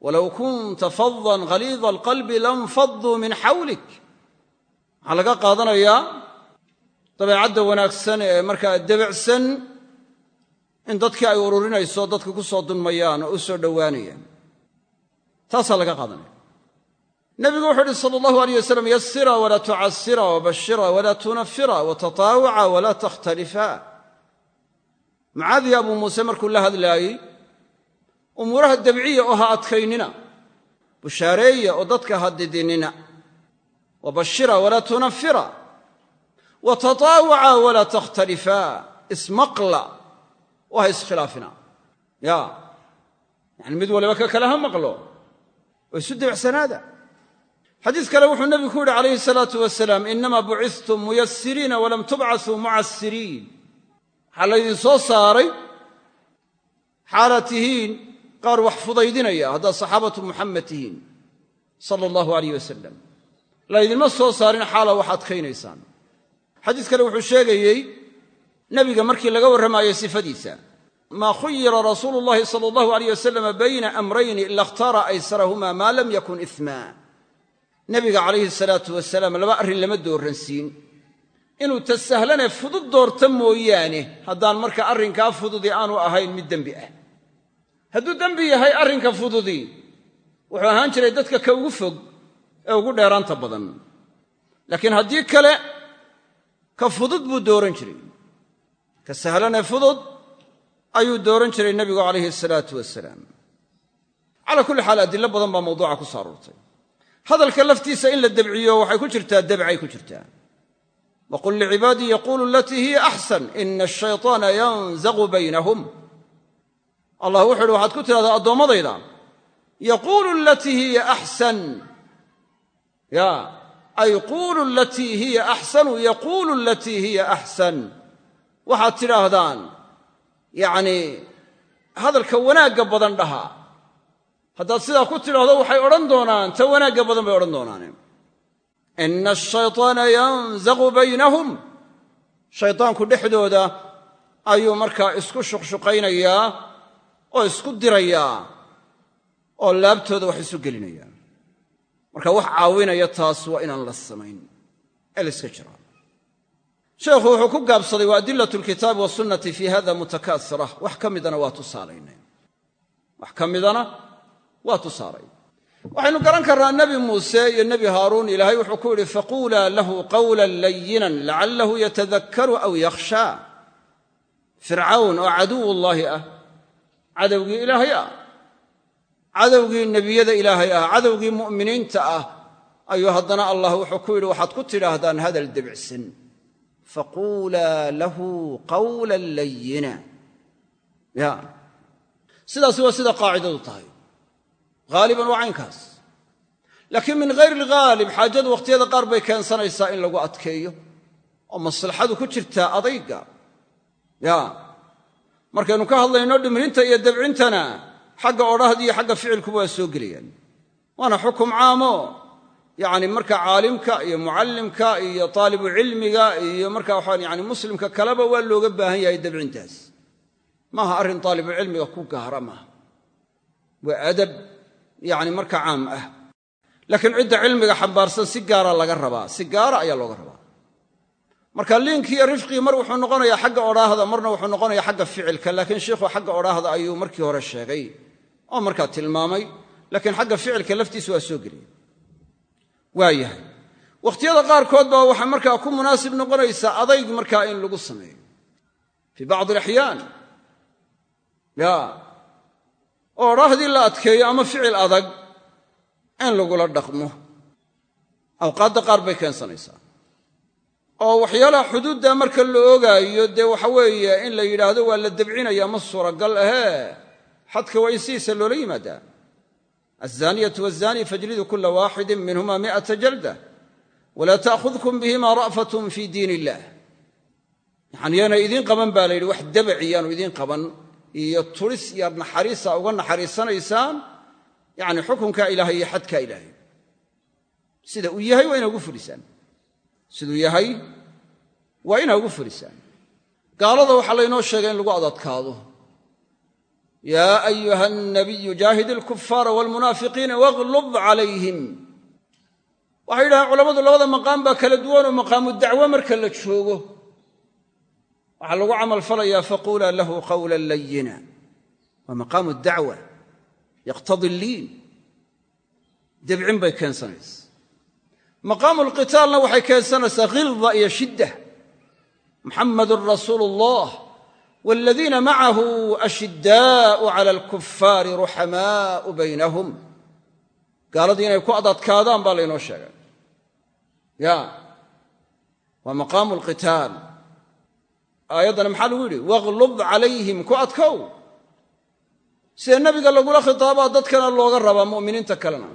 [SPEAKER 1] Walow kunta fadan haliida alqalbi lanfaduu min xawlik. Waxaa laga qaadanayaa dabeecadda wanaagsan ee markaa debecsan in dadkii ay ururinayso dadka ku soo dunmayaan oo u soo dhowaanayaan. Taasaa laga qaadanaya. Nebigu wuxuu uhi sala allahu aleyh wasalam yasira walaa tucasira wabashira walaa tunafira watataawaca walaa takhtalifa mucaadii abuu muuse markuu la hadlaayey umuuraha debciya oo ha adkaynina bushaareeya oo dadka ha didinina wabashira walaa tunafira watataawaca walaa takhtalifa ismaqla oo ha iskhilaafina ya yani mid waliba ka kale ha maqlo oo isu debecsanaada xadiis kale wuxuu nebigu ku yidhi calayhi salaatu wasalaam inama bucistum muyasiriina walam tubcasuu mucasiriin waxaa laydin soo saaray xaalaad tihiin qaar wax fudaydinaya haddaad saxaabatu muxamed tihiin sala allahu alayh wasalam soo saarin xaala wax adkaynaysaan. Xadiis kale wuxuu sheegayey nebiga markii laga warramaayey sifadiisa maa khuyira rasuulu llahi sala allahu alayh bayna amrayni ila ikhtara aysarahuma maa lam yakun isma nebiga calayhi salaatu wasalaam laba arrin lama dooransiin inuu ta sahlanee fudud doorta mooyaane haddaan marka arrinkaa fududi aanu ahayn mid dembi ah. Hadduu dembi yahay arrinka fududi wuxuu ahaan jiray dadka ka ugu fog ee ugu dheeraanta badan. Laakiin haddii kale ka fudud buu dooran jiray. Ka sahlanee fudud ayuu dooran jiray nebigu calayhi salaatu wasalaam calaa kulli xaal adilo badan baa mawduuca ku soo aroortay hadalka laftiisa in la debciyo waxay ku jirtaa debcay ku jirtaa waqul licibaadii yaquulu alatii hiya axsan ina ashayطaana yanzaqu baynahum allah wuxu uhi waxaad ku tidhahdaa addoommadayda yaquulu alatii hiya axsan ya ay quulu alatii hiya axsanu yaquulu alatii hiya axsan waxaad tidhaahdaan yacnii hadalka wanaagga badan dhaha haddaad sidaa ku tidhaahdo waxay odhan doonaan ta wanaagga badan bay odhan doonaan ina ashayطaana yanzaqu baynahum shaydaanku dhexdooda ayuu markaa isku shuqshuqaynayaa oo isku dirayaa oo laabtooda wax isu gelinaya. Marka wax caawinaya taas waa inaan la samayn. Ee la iska jiraa sheekhu wuxuu ku gaabsaday wa adilat lkitaabi wasunnati fii hada mutakaasira wax ka midana waa tusaalaynay. Wax ka midana waa tusaalay waxaynu garan karnaa nebi muuse iyo nebi haaruun. Ilaahay wuxuu ku yidhi faquulaa lahu qawlan layinan lacallahu yatadakkaru aw yakhshaa fircawn oo caduwullaahi ah cadowgii ilaahay ah cadowgii nebiyada ilaahay ah cadowgii mu'miniinta ah ayuu haddana allah wuxuu ku yidhi waxaad ku tidhaahdaan hadal debicsan faquulaa lahu qawlan layina ya. Sidaasi waa sida qaacidadu tahay haaliban waa caynkaas. Laakiin min hayr ilghaalib xaajadu wakhtiyada qaar bay keensanaysaa in lagu adkeeyo. Oo maslaxadu ku jirtaa adayga. Ya. Markaynu ka hadlayno dhimrinta iyo dabcintana xagga odhahda iyo xagga ficilkuba waa soo gelayaan. Waana xukum caamo. Yacni marka caalimka iyo mucallimka iyo taalibu cilmiga iyo marka waxaan yani muslimka kaleba waa looga baahan yahay dabcintaas. Maaha arrin taalibucilmiga ku gaara maaha. Waa adab yani marka caam ah. Laakiin cidda cilmiga xambaarsan si gaara laga rabaa si gaara ayaa looga rabaa. Marka liinkii iyo rifqii mar wuxuu noqonayaa xagga odhaahda marna wuxuu noqonayaa xagga ficilka laakiin shiikhu xagga odhaahda ayuu markii hore sheegay oo markaa tilmaamay. Laakiin xagga ficilka laftiisa waa soo geliyay waa yahay. Wakhtiyada qaarkood baa waxaa markaa ku munaasib noqonaysaa adayg markaa in lagu sameeyo. Fii oo odhaahdii la adkeeyo ama ficil adag in lagula dhaqmo. Awqaadda qaar bay keensanaysaa. Oo waxyaalaha xuduudda marka la ogaayo dee waxa weeye in la yidhaahdo waa la debcinaya ma suuragal ahee? Xadka waa in sidiisa loola yimaadaa? Alzaaniyatu waazani fajlidu kula waaxidin minhuma mi'ata jalda. Walaa ta'khudkum bihima ra'fatun fii diin illah yacani yaanay idiin qaban baa la yidhi wax dabaci yaanu iyo turis iyo naxariisa uga naxariisanaysaan yacni xukunkaa ilaahay iyo xadkaa ilaahay. Sida uu yahay waa inaa ugu siduu yahay waa inaa ugu fulisaan. Gaalada waxaa laynoo sheegay in lagu adadkaado. Yaa ayuha nabiyu jaahid ilkufaara waalmunaafiqiina waglub calayhim. Waxay yidhahdeen culammadu labada maqaam baa kala duwanoo maqaamu dacwo marka la joogo waxaa lagu camal falayaa faquulaa lahu qawlan layina waa maqaamu dacwa yaqtadi liin debcin bay keensanaysa. Maqaamu lqitaalna waxay keensanaysaa khilda iyo shidda. Muxamadun rasuulu allah waladiina macahu ashiddaa'u cala alkufaari ruxamaa'u baynahum. Gaaladii inay ku adadkaadaan baa laynoo sheegay. Ya waa maqaamu lqitaal aayaddana maxaa lagu yidhi? Waglub calayhim ku adkow. Sida nebiga lagula khitaabaa dadkana looga rabaa mu'miniinta kalena.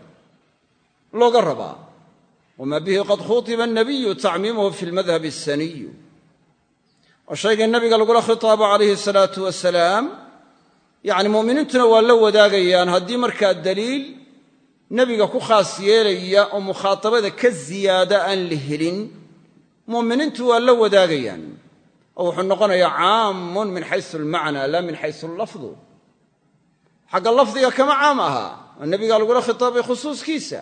[SPEAKER 1] Looga rabaa. Wma bihi qad khutiba anabiyu tacmiimuhu fi lmadhab asaniyu oo shaygii nabiga lagula khitaabo calayhi salaatu wasalaam yacni mu'miniintuna waa la wadaagayaan. Haddii markaa daliil nebiga ku khaas yeelaya oo mukhaatabada ka ziyaada aan la helin mu'miniintu waa la wadaagayaan oo wuxuu noqonayaa caamun min xaysu almacna la min xaysu allafdu xagga lafdiga kama caam ahaa oo nebiga lagula khitaabay khusuuskiisa.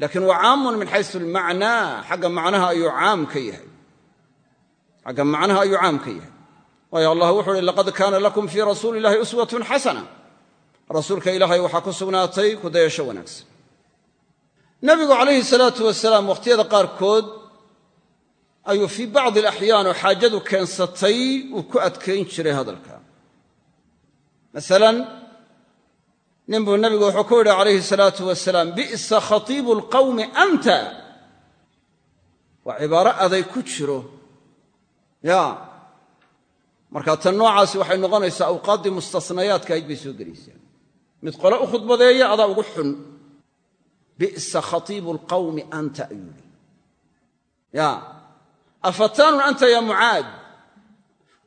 [SPEAKER 1] Laakiin waa caamun min xaysu almacnaa xagga macnaha ayuu caam ka yahay. Xagga macnaha ayuu caam ka yahay. Waayo allah wuxu uhi laqad kaana lakum fii rasuuli illahi uswatun xasana. Rasuulka ilaahay waxaa ku sugnaatay kudayasho wanaagsan. Nebigu calayhi ayuu fii bacdi alaxyaan oo xaajadu keensatay uu ku adkayn jiray hadalka. Masalan nin buu nabigu wuxuu ku yidhi calayhi salaatu wasalaam bi'sa khatiibu alqawmi anta. Waa cibaaro aday ku jiro. Ya markaa tan noocaasi waxay noqonaysaa awqaaddii mustasnayaadka ahayd bay soo gelaysaa mid qole u khudbadeeya adaa ugu xun. Bi'sa khatiibu afataanun anta ya mucaad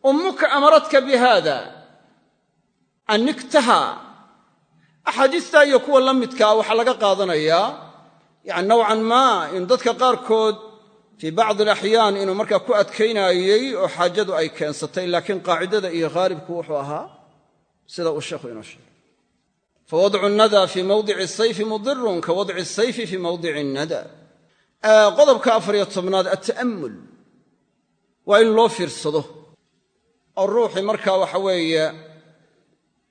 [SPEAKER 1] ummuka amaradka bi haada aniktaha axaadiistaa iyo kuwa la midkaa waxaa laga qaadanayaa yani nowcan maa in dadka qaarkood fii bacdi alaxyaan inuu markaa ku adkaynaayey oo xaajadu ay keensatay laakiin qaacidada iyo haalibku wuxuu ahaa sida uu sheekhu inoo sheegay fawadcu nada fii mawdici sayfi mudirun ka wadci sayfi fii mawdici nada qodobka afariyo waa in loo fiirsado. Oo ruuxii markaa waxa weeye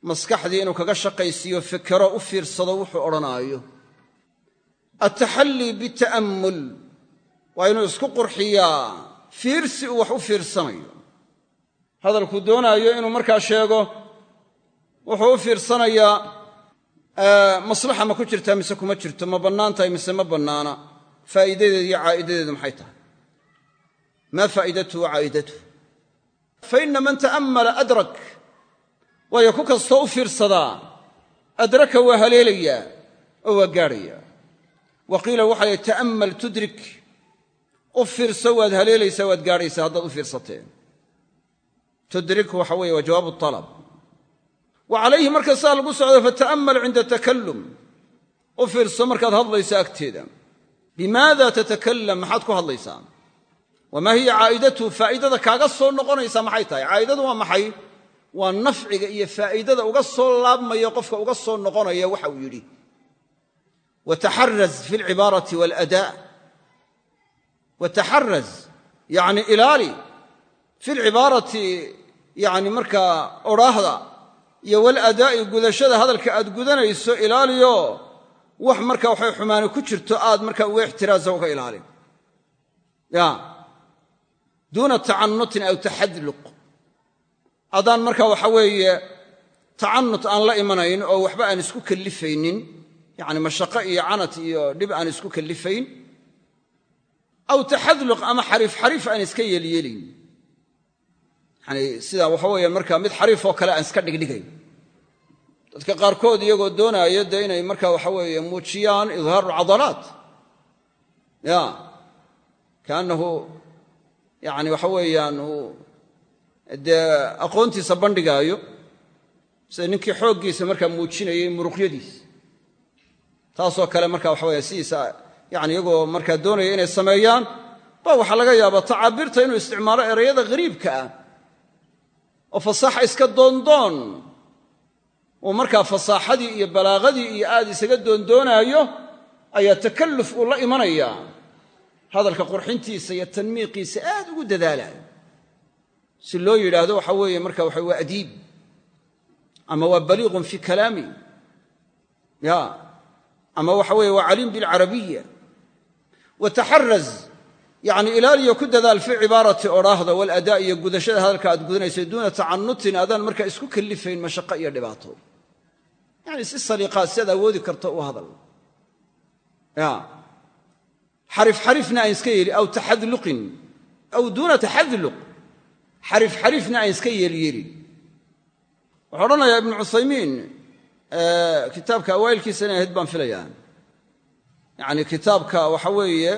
[SPEAKER 1] maskaxdii inuu kaga shaqaysiiyo fikero u fiirsado wuxuu odhanaayo. Altaxallii bita'ammul waa inuu isku qurxiyaa fiirsi uu wax u fiirsanayo. Hadalkuu doonaayo inuu markaa sheego wuxuu u fiirsanayaa maslaxa ma ku jirtaa mise kuma jirto ma bannaan tahay mise ma bannaana faa'iidadeedu iyo caa'idadeedu maxay tahay maa faa'idatuhu caa'idatuhu fa inna man ta'ammala adrak waayo ku kastoo u fiirsadaa adraka waa haleelayaa oo waa gaadhayaa wa qiila waxa lay ta'ammal tudrik u fiirso waad haleelaysaa waad gaadhaysaa haddaad u fiirsateen tudrik waxa weeye waa jawaabu alab wa calayhi marka saa lagu socdo fata'ammal cinda takallum u fiirso markaad hadlaysa agteeda bimaada tatakalam maxaad ku hadlaysaa wamaa hiya caa'idatuhu faa'idada kaaga soo noqonaysa maxay tahay? Caa'idadu waa maxay? Waa nafciga iyo faa'iidada uga soo laabmaya qofka uga soo noqonaya waxa uu yidhi wataxaraz fi alcibaarati waaladaa wataxaraz yacni ilaali fi alcibaarati yacni markaa odhaahda iyo waladaa'i gudashada hadalka aad gudanayso ilaaliyo wax marka waxay xumaani ku jirto aad markaa uga ixtiraasa uga ilaalin. Ya duuna tacannutin aw taxadluq. Haddaan marka waxa weeye tacannut aan la imanayn oo waxba aan isku kallifaynin yacni mashaqo iyo canat iyo dhib aan isku kallifayn aw taxadluq ama xariif xariif aan iska yeelyeelayn yani sida waxa weeye markaa mid xariif oo kale aan iska dhigdhigayn dadka qaarkood iyagoo doonaayo dee inay marka waxa weeye muujiyaan idhaaru cadalaat. Ya kaannahu yani waxa weeyaan uu dee aqoontiisa bandhigaayo sida ninkii xooggiisa markaa muujinayay muruqyadiisa taasoo kale marka waxa weye sidiisa yani iyagoo markaa doonaya inay sameeyaan ba waxaa laga yaabaa tacaabiirta inuu isticmaalo erayada hariibka ah. Oo fasaaxa iska doondoon. Uu markaa fasaaxadii iyo balaaqadii iyo aad isaga doondoonaayo ayaa takalluf uu la imanayaa hadalka qurxintiisa iyo tanmiiqiisa aad ugu dadaalaayo. Si loo yidhaahdo waxa weeye marka waxa waa adiib ama waa baliiqun fi kalaami. Ya ama waxa weeye waa caliim bilcarabiya. Wataxaraz yacni ilaaliyo ku dadaal fii cibaarati odhaahda waaladaa iyo gudashada hadalka aad gudanaysa duuna tacannutin aadaan markaa isku kallifayn mashaqo iyo dhibaato. Yani si saliiqaa si aad awoodi karto u hadal ya xarif xarifna aan iska yeeli aw taxadluqin aw duuna taxadluq. Xarif xarifna aan iska yeelyeelin wuxuu odhanayaa ibnu cuthaymiin kitaabka awaa'ilkiisa ahayd baan filayaa yacni kitaabka waxa weeye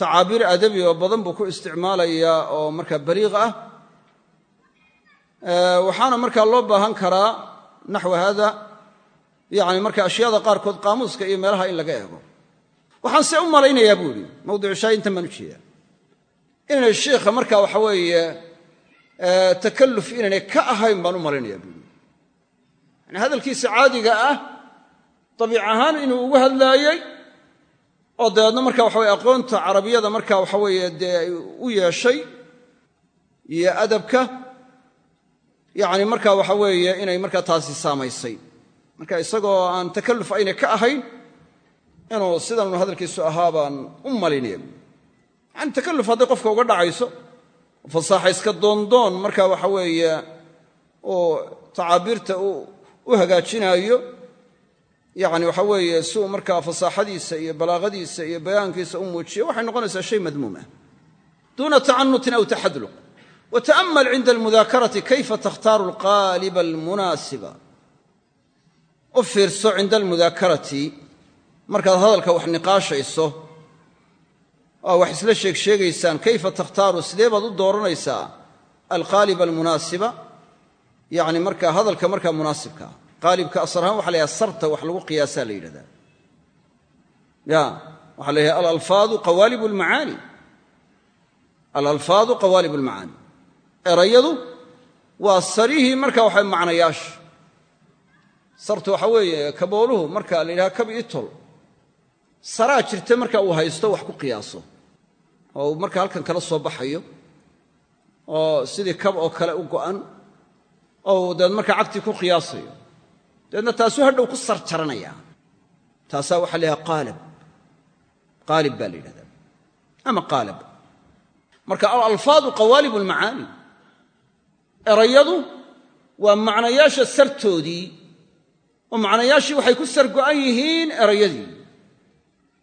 [SPEAKER 1] tacaabiir adabi oo badan buu ku isticmaalayaa oo markaa baliiq ah. Waxaana markaa loo baahan karaa naxwa haada yani marka ashyaada qaarkood qaamuuska iyo meelaha in laga eego waxaan se u malaynayaa buu idhi mawdicu shaay intan baan u jeedaa inaynay shiikha marka waxa weeye takalluf inaynay ka ahayn baan u malaynayaa buu idhi yani hadalkiisa caadiga ah dabiic ahaan inuu ugu hadlaayey oo dabeedna marka waxa weye aqoonta carabiyada marka waxa weeye dee u yeeshay iyo adabka yacni marka waxa weeye inay markaa taasi saamaysay. Marka isagoo aan takalluf aynay ka ahayn inuu sidanunu hadalkiisu ahaa u malaynaya yani takalluf hadday qofka uga dhacayso fasaaxa iska doondoon marka waxa weeye uu u hagaajinaayo. Yani waxa weeye si uu fasaaxadiisa iyo balaaqadiisa iyo bayaankiisa u muujiyo waxay noqonaysaa shay madmuum ah duuna tacanutin aw taxadluq. Wata'amal cinda almudaakarati kayfa takhtaaru alqaaliba almunaasiba? U fiirso markaad hadalka wax niqaashayso oo wax isla sheeg sheegaysaan kayfa takhtaaru sidee baad u dooranaysaa alqaaliba almunaasiba? Yani markaa hadalka markaa munaasibkaa qaalibka asal ahaan waxa la yhaha sarta wax lagu qiyaasaa la yidhahdaa. Ya waxaa la yidhaha alalfaadu qawaalib lmacaani alalfaadu qawaalib almacaani. Erayadu waa sarihii marka waxa macnayaasha sartu waxa weeye kabooluhu marka la yidhaha kab itol saraa jirta marka uu haysto wax ku qiyaaso oo uu marka halkan kala soo baxayo oo sidii kab oo kale u go'an oo dabeed markaa cagtii ku qiyaasayo. Dabeedna taasuu hadhow ku sarjaranaya taasaa waxaa la yidhaha qaalib. Baa la yidhahdaa. Ama qaalab marka alalfaadu qawaalib almacaani erayadu waa macnayaasha sartoodii oo macnayaashii waxay ku sargo'an yihiin erayadii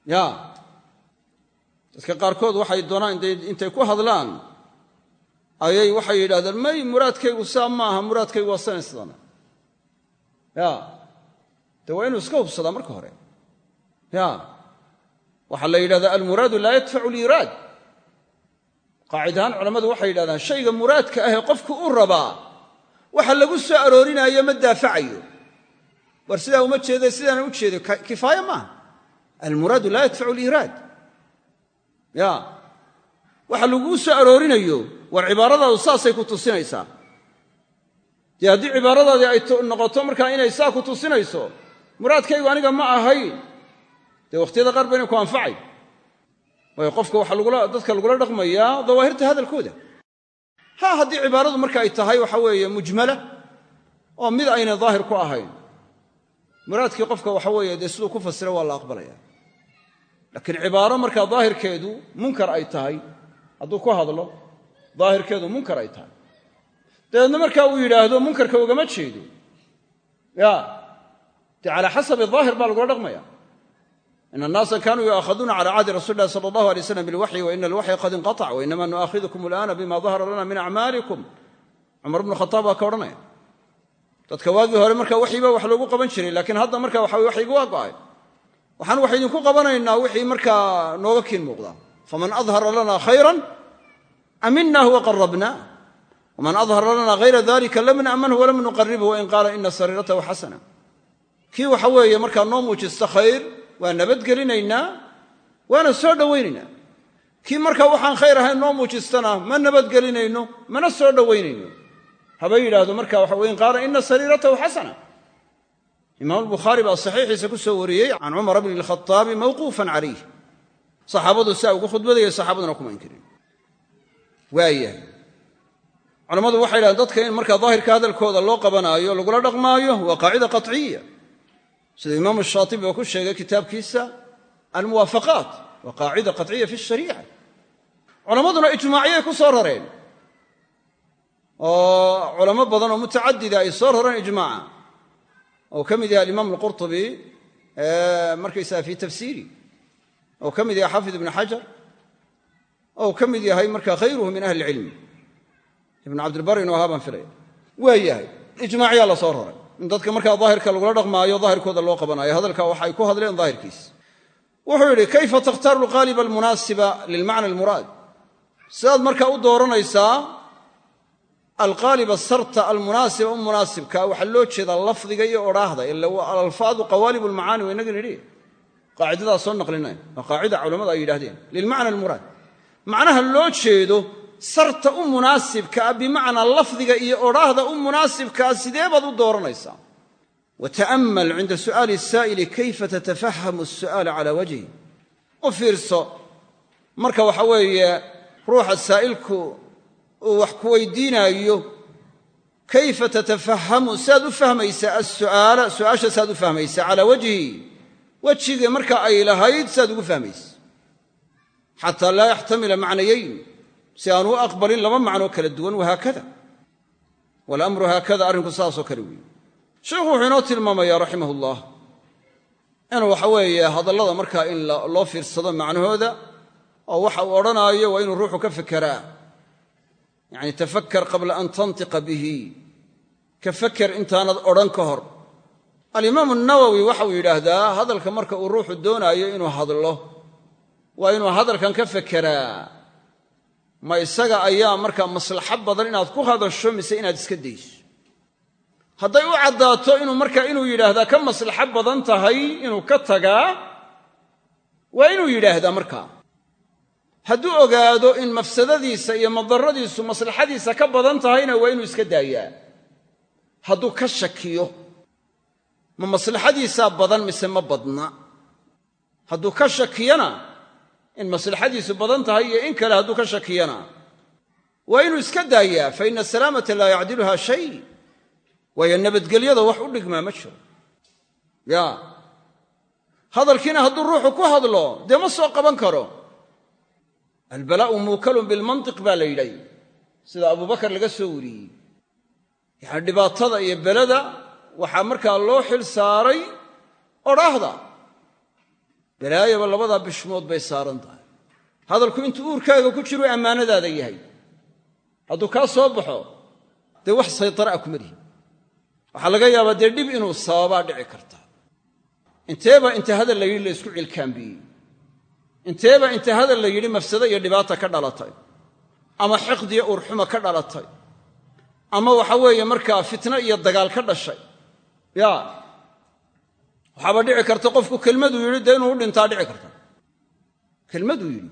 [SPEAKER 1] ya. Dadka qaarkood waxay doonaan intay ku hadlaan. Ayay waxay yidhahdeen may muraadkaygu saa maaha muraadkaygu waa sana sidana. Ya. Dee waa inuu iska hubsadaa marka hore. Ya. Waxaa la yidhahdaa almuraadu laa yadfacu liiraad qaacid ahaan culammadu waxay yidhahdaan shayga muraadka ahee qofku u rabaa waxa lagu soo aroorinaayo ma daafacayo. War sidaa uma jeeda sidaana u jeedo kifaaya maaha almuraadu laa yadfacu liiraad ya. Waxa laguu soo aroorinayo war cibaaradaadu saasay ku tusinaysaa. Dee haddii cibaaradaadii ay noqoto markaa inay saa ku tusinayso muraadkaygu aniga ma ahayn. Dee wakhtiyada qaar ba inay ku anfacay. Waayo qofka waxaa dadka lagula dhaqmayaa dawaahirta hadalkooda. Ha haddii cibaaradu marka ay tahay waxa weeye mujmala oo mid aynay daahir ku ahayn muraadkii qofka waxa weeye dee siduu ku fasira waa la aqbalaya. Laakiin cibaaro markaa daahirkeedu munkar ay tahay hadduu ku hadlo daahirkeedu munkar ay tahay. Dabeedna markaa uu yidhaahdo munkarka ugama jeedo. Ya dee calaa xasabi daahir baa lagula dhaqmaya. Ina annaasa kanuu yu'aakhaduuna cala cahdi rasuli illahi sala allahu alay slam bilwaxyi wa ina alwaxya qad inqatac wa inama nu'aakhidukum al'aana bima dahara lana min acmaalikum cumar bnu khataab baa ka odhanaya dadka waagii hore marka waxyiba wax loogu qaban jiray laakiin hadda marka waxa waxyigu waa go'ay waxaan wax idinku qabanaynaa wixii markaa nooga kiin muuqda. Faman adhara lana khayran aminah waqarabna waman adhara lana hayra dalika lam na'manhu walam nuqaribhu wain qaala ina sariiratahu xasana kii waxa weeye markaa noo muujista khayr waa nabadgelinaynaa waana soo dhowaynaynaa kii markaa waxaan khayr ahayn noo muujistana ma nabadgelinayno mana soo dhowaynayno haba yidhaahdo marka waxa wain qaala ina sariiratahu xasana imaam albukhaari baa saxiixiisa ku soo wariyey can cumar bni alkhaaabi mawquufan calayh saxaabadu si a ugu khudbadaya saxaabaduna kuma inkirin. Waayahay. Culammadu waxay yidhahdeen dadka in markaa daahirka hadalkooda loo qabanaayo lagula dhaqmaayo waa qaacida qaطciya sida imaamu shaatibi oo ku sheegay kitaabkiisa almuwaafaqaat waa qaacida qaطciya fi shariica. Culammaduna ijmaacyay ku soo rareen oo culamo badan oo mutacadida ay soo rareen ijmaaca. Oo ka mid yahay alimaam alqurtubi markaysaga fii tafsiiri. Oo ka mid yahay xaafid ibnu xajar. Oo ka mid yahay marka khayruhu min ahli ilcilmi ibnu cabdilbar inuu ahaa baan filaya waa yahay. Ijmaacyaa la soo raray. In dadka markaa daahirka lagula dhaqmaayo daahirkooda loo qabanayo. Hadalka waxay ku hadleen daahirkiis. Wuxuu yidhi kayfa takhtaaru alqaaliba almunaasiba lilmacna almuraad? Sidaad markaa u dooranaysaa alqaaliba sarta almunaasiba u waxaa loo jeedaa lafdiga iyo odhaahda ila alalfaadu qawaalibu lmacaani waa inagii nidhi qaacidadaa naqlinay qaacida culammadu ay yidhahdeen lilmacna almuraad macnaha loo jeedo sarta u munaasibkaa bimacnaa lafdiga iyo odhaahda u munaasibkaa sidee baad u dooranaysaa wata'ammal cinda su'aali asaa'ili kayfa tatafahamu asu'aala calaa wajhi u fiirso marka waxa weeye ruuxa saa'ilku uu wax ku weydiinaayo kayfa tatafahamu saad u fahmaysaa asu'aala su'aasha saad u fahmaysaa calaa wajhi. Wejiga marka ay lahayd saad ugu fahmaysa. Xataa laa yaxtamila macnayayn si aan u aqbalin laba macnoo kala duwan wahaakada walamru haakada arrinku saasoo kale weeye. Sheikhu wuxuu inoo tilmaamayaa raximah ullah inuu waxa weeye hadallada markaa in loo fiirsado macnahooda oo waxa uu odhanaayo waa inuu ruuxu ka fekeraa yacni tafakkar qabla an tantiqa bihi. Ka feker intaanad odhan ka hor. Alimaamu nawowi waxauu yidhaahdaa hadalka marka uu ruuxu doonaayo inuu hadlo waa inuu hadalkan ka fekeraa ma isaga ayaa markaa maslaxo badan inaad ku hadasho mise inaad iska dayso hadday u caddaato inuu markaa inuu yidhaahdaa ka maslaxo badan tahay inuu ka tagaa waa inuu yidhaahdaa markaa hadduu ogaado in mafsadadiisa iyo madaradiisu maslaxadiisa ka badan tahayna waa inuu iska daayaa. Hadduu ka shakiyo ma maslaxadiisaa badan mise ma badna. Hadduu ka shakiyana in maslaxadiisu badan tahay iyo in kale hadduu ka shakiyana. Waa inuu iska daayaa fa ina asalaamata laa yacdiluha shay. Waayo nabadgelyada wax u dhigmaa ma jiro. Ya. Hadalkiina hadduu ruuxu ku hadlo dee ma soo qaban karo albalaa'u muukalun bilmantiq baa la yidhay sida abubakar laga soo wariyey. Yacani dhibaatada iyo belada waxaa markaa loo xil saaray odhaahda. Balaayaba labadaa bishmood bay saaran tahay. Hadalku intuu uurkaaga ku jiru ammaanadaada yahay. Hadduu kaa soo baxo dee wax saytara a kuma lihi waxaa laga yaabaa dee dhib inuu sababaa dhici karta. Inteeba inta hadal la yidhi la isku cilkaambiyey inteeba inta hadal la yidhi mafsado iyo dhibaata ka dhalatay. Ama xiqdiyo uurxuma ka dhalatay. Ama waxa weeye markaa fitno iyo dagaal ka dhashay. Ya. Waxaaba dhici karta qofku kelmaduu yidhi dee inuu u dhintaa dhici karta. Kelmaduu yidhi.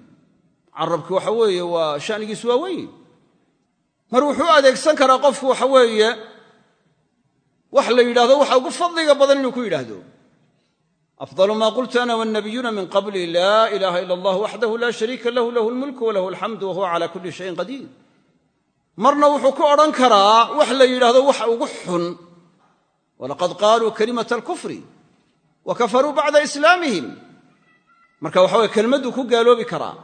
[SPEAKER 1] Carabki waxa weeye waa shanigiisu waa weyn. Mar wuxuu adeegsan karaa qofku waxa weeye wax la yidhahdo waxa ugu fadliga badan inuu ku yidhaahdo afdalu maa qultu ana wannabiyuuna min qabli laa ilaaha ila allah waxdahu laa shariika lahu lahu lmulku walahu alxamdu wahuwa cala kulli shayin qadiir marna wuxuu ku odhan karaa wax la yidhaahdo waxa ugu xun walaqad qaaluu kalimata alkufri wa kafaruu bacda islaamihim marka waxa weye kelmadduu ku gaaloobi karaa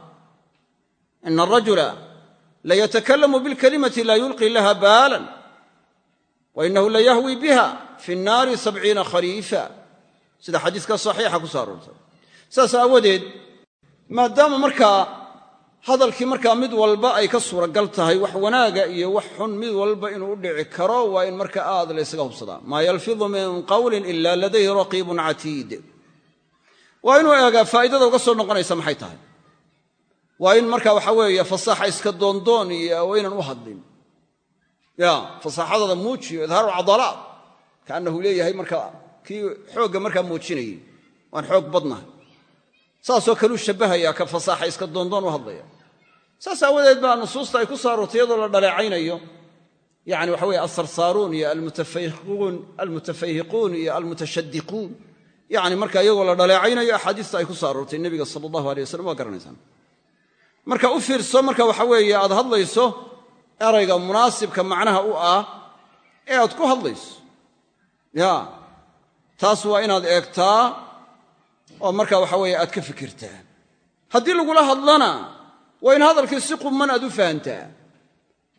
[SPEAKER 1] ina arajula layatakalamu bilkalimati laa yulqi laha baalan wa inahu layahwi biha fi nnaari sabciina khariifa sida xadiiska saxiixa ku soo aroortay. Saas aawadeed maadaama markaa hadalkii markaa mid walba ay ka suuragal tahay wax wanaaga iyo wax xun mid walba inuu u dhici karo waa in marka aad la ysaga hubsadaa maa yalfidu min qawlin ila ladayhi raqiibun catiid. Waa inuu eegaa faa'idada uga soo noqonaysa maxay tahay? Waa in marka waxa weeye fasaaxa iska doondoon iyo inaan u hadlin. Ya fasaaxadooda muujiyo idhaaru cadalaat kaannahu leeyahay marka kii xoogga markaa muujinayay waan xoog badnahay saasoo kaleu shabbahaya ka fasaaxa iska doondoon u hadlaya. Saas aawadeed baa nusuusta ay ku soo la dhaleecaynayo. Yani waxa weye alsarsaaruun iyo almutafayhiquun iyo almutashadiquun yani marka iyagoo la dhaleecaynayo axaadiista ay ku soo nebiga sala allahu alay wasalam waa garanaysaan. Marka u fiirso marka waxa weeye aad hadlayso erayga munaasibka macnaha u ah ee aad ku hadlayso. Ya taas waa inaad eegtaa oo marka waxa weeye aad ka fikirtaa. Haddii lagula hadlana waa in hadalkii si qumman aad u fahantaa.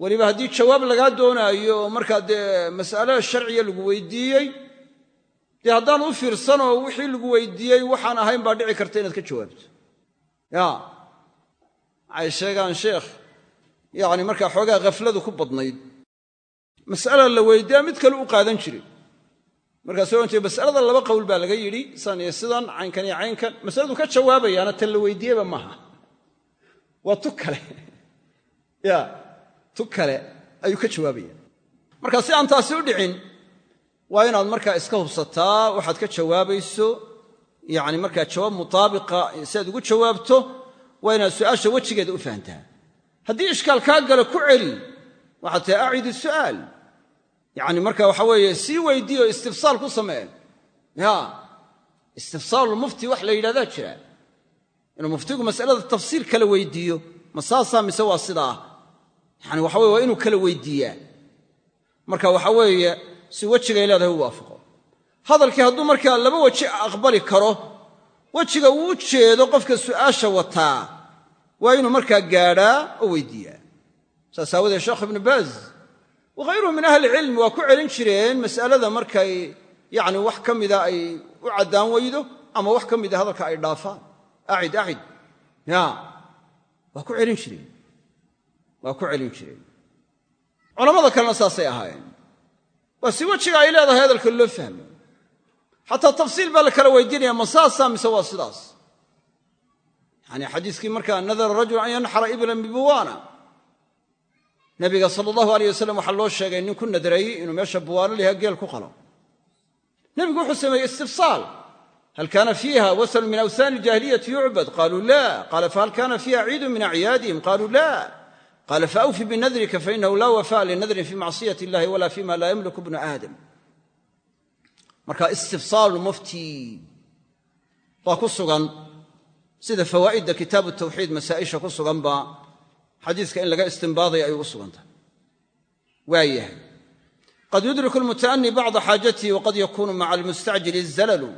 [SPEAKER 1] Weliba haddii jawaab lagaa doonaayo oo markaa dee mas'alada sharciga lagu weydiiyey dee haddaan u fiirsanoo wixii lagu weydiiyey waxaan ahayn baa dhici karta inaad ka jawaabto. Ya waxay sheegaan sheekh yacni markaa xoogaa khafladu ku badnayd mas'ala la weydiiyaa mid kale u qaadan jiray markaasuu ohan jire masalada laba qowl baa laga yidhi sidan iyo sidan caynkan iyo caynkan. Masaladu ka jawaabayaana tan la weydiiyeba maaha. Waa tu kale. Ya tu kale ayuu ka jawaabaya marka si aan taasi u dhicin waa inaad markaa iska hubsataa waxaad ka jawaabayso yani markaa jawaab mutaabiqa si aad ugu jawaabto waa inaad su'aasha wejigeeda u fahantaa. Haddii ishkaal kaa galo ku celi waxaad tahay acid su'aal yacni marka waxa weeye sii weydii oo istifsaal ku samee ya istifsaalulmufti wax la yidhahdaa jira. Inuu muftigu masalada tafsiil kala weydiiyo ma saasaa mise waa sidaa yani waxa weye waa inuu kala weydiiyaa. Marka waxa weeye si wejigay leedahay u waafaqo. Hadalkii hadduu markaa laba weji aqbali karo wejiga uu jeedo qofka su'aasha wataa. Waa inuu markaa gaadhaa oo weydiiyaa. Saas aawadeed sheekh ibnu baaz wakhayruhu min ahli cilmi waa ku celin jireen mas'alada markay yani wax ka mida ay u caddaan weydo ama wax ka mida hadalka ay dhaafaan acid acid ya waa ku celin jireen waa ku celin jireen culammada kalena saasay ahaayeen waa si wejiga ay leedahay hadalka loo fahmo xataa tafsiil baa la kala weydiinaya ma saasaa mise waa sidaas yani xadiiskii markaa nadara rajul an yanxara iblan bibuwaana nabiga sala allahu aleyh wasalam waxaa loo sheegay nin ku nadray inuu meesha buwaano layaha geel ku qalo. Nebigu wuxuu sameeyey istifsaal. Hal kaana fiiha wasanun min awsaani iljaahiliyati yucbad qaluu la. Qaala fahal kana fiiha ciidun min acyaadihim qaluu la. Qaala faawfi binadrika fainahu laa wafa'a linadrin fi macsiyat illahi wala fima laa yamliku bnu aadam. Marka istifsaalu mufti baa ku sugan sida fawaa'idda kitaabu tawxiid masaa'isha ku sugan baa xadiiska in laga istimbaadaya ay ugu sugan tahay waa yahay. Qad yudriku almuta'ani bacda xaajatihi waqad yakunu maca almustacjili zalalu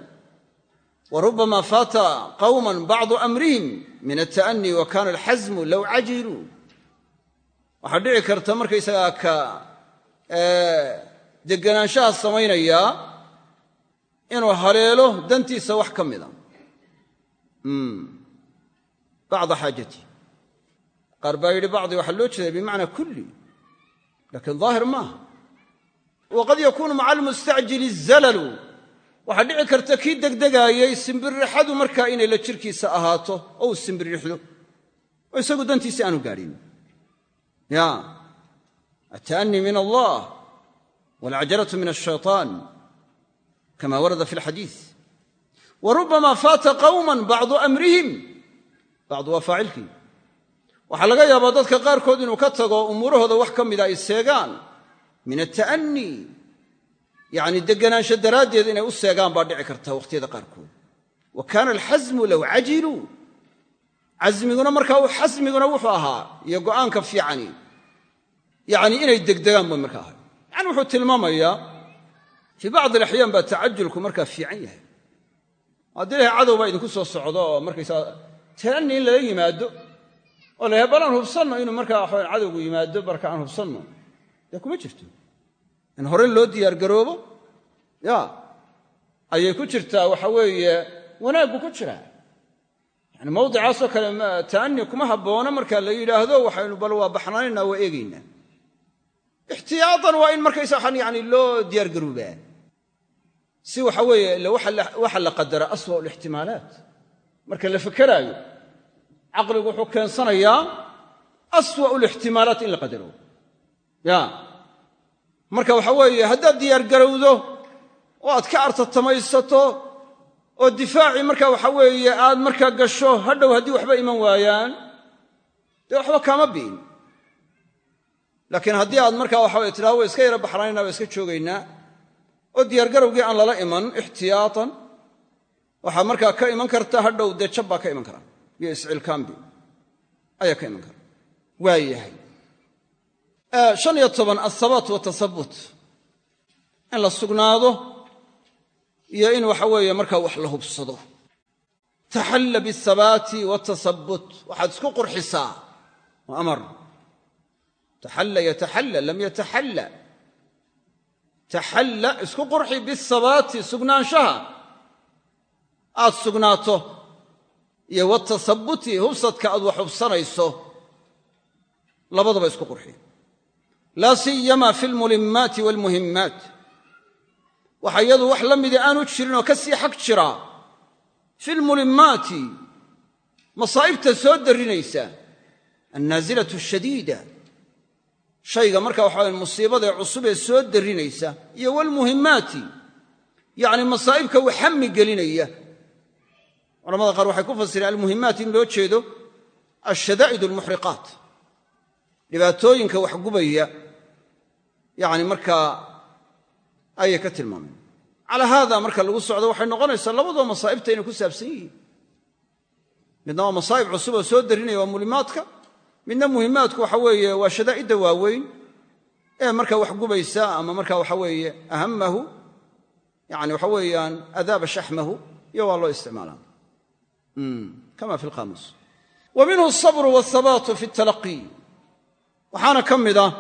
[SPEAKER 1] wa rubama faata qawman bacdu amrihim min alta'ani wa kana alxasmu low cajiluu waxaa dhici karta markaysagaa ka deganaanshaha samaynaya inuu haleelo dantiisa wax ka mida. Bacda xaajati qaar baa yidhi bacdi waxaa loo jeeda bimacnaa kulli. Laakiin daahir maaha waqad yakuunu maca almustacjili zalalu. Waxaa dhici karta kii degdegaayey simbirrixadu markaa inay la jirkiisa ahaato oo uu simbirrixdo oo isagu dantiisa aanu gaadhin. Ya. Alta'anii min allah walcajalatu min ashayطaan kama warada fi alxadiis wa rubbama faata qawman bacdu amrihim. Bacdu waa faacilkii waxaa laga yaabaa dadka qaarkood inuu ka tago umuurahooda wax ka mida ay seegaan min ata'anii yacni deganaansho daraaddeed inay u seegaan baa dhici karta wakhtiyada qaarkood. Wa kaana alxasmu low cajiluu casmiguna markaa xasmiguna wuxuu ahaa iyo go'aanka fiicani. Yacni inay degdegaan bay markaa ahay yacni wuxuu tilmaamayaa fii bacdi alaxyaan baa tacajulku markaa fiican yahay. Haddii ilahay cadow baa idinku soo socdo oo markaysaa ta'ani in lala yimaado oo la bal aan hubsanno inuu markaa cadowgu yimaado barka aan hubsanno. Dee kuma jirto? In hore loo diyaargaroobo ya ayay ku jirtaa waxa weeye wanaaggu ku jiraa yani mawdicaasoo kale ta'ani kuma habboona marka la yidhaahdo waxaynu bal waa baxnaanaynaa waa eegaynaa ixtiyaatan waa in markaysa waxaan yani loo diyaargaroobaa si waxa weeye waxa la qadara aswa lixtimaalaat marka la fakeraayo caqligu wuxuu keensanayaa aswa lixtimaalaat in la qadaro. Ya. Marka waxa weeye haddaad diyaargarowdo oo aad ka artatamaysato oo difaacii marka waxa weeye aad markaa gasho hadhow haddii waxba iman waayaan dee waxba kaama bi'in. Laakiin haddii aad markaa waxa weye tidhahdo wa iska yara baxraynana waa iska joogaynaa oo diyaargarowgii aan lala iman ixtiyaatan waxaa markaa ka iman karta hadhow dee jab ka iman kara iyo iscilkaambi ayaa ka iman kara. Waa yahay shan iyo toban alhabaat watasabut in la sugnaado iyo in waxa weeye markaa wax la hubsado. Taxalla biahabaati watasabut waxaad isku qurxisaa. Waa amar. Taxalla yataxalla lam yataxalla. Taxalla isku qurxi biahabaati sugnaanshaha. Aad sugnaato iyo watasabuti hubsadka aad wax hubsanayso labadaba isku qurxi. Laa siyama fi lmulimmaati waalmuhimmaat waxa iyadu wax la mida aanu jirin oo ka sii xag jiraa fi lmulimmaati masaa'ibta soo darrinaysa annaasilatu ashadiida shayga marka waxa musiibadae cusub ee soo darrinaysa iyo waalmuhimmaati yacni masaa'ibka u xammi gelinaya culamada qaar waxay ku fasireen almuhimmaat in loo jeedo alshadaa'id almuxriqaat dhibaatooyinka wax gubaya yacni markaa ayay ka tilmaameen. Calaa haada marka lagu socdo waxay noqonaysaa labadoo masaa'ibta inay ku saabsan yihiin. Midna waa masaa'ib cusub oo soo darinaya waa mulimaadka midna muhimmaadku waxa weeye waa shadaa'idda waaweyn ee marka wax gubaysa ama marka waxa weeye yani adaaba shaxmahu iyo waa loo isticmaalaa kama fi lqaamuus wa minhu asabru walhabaatu fi talaqi waxaana ka mid ah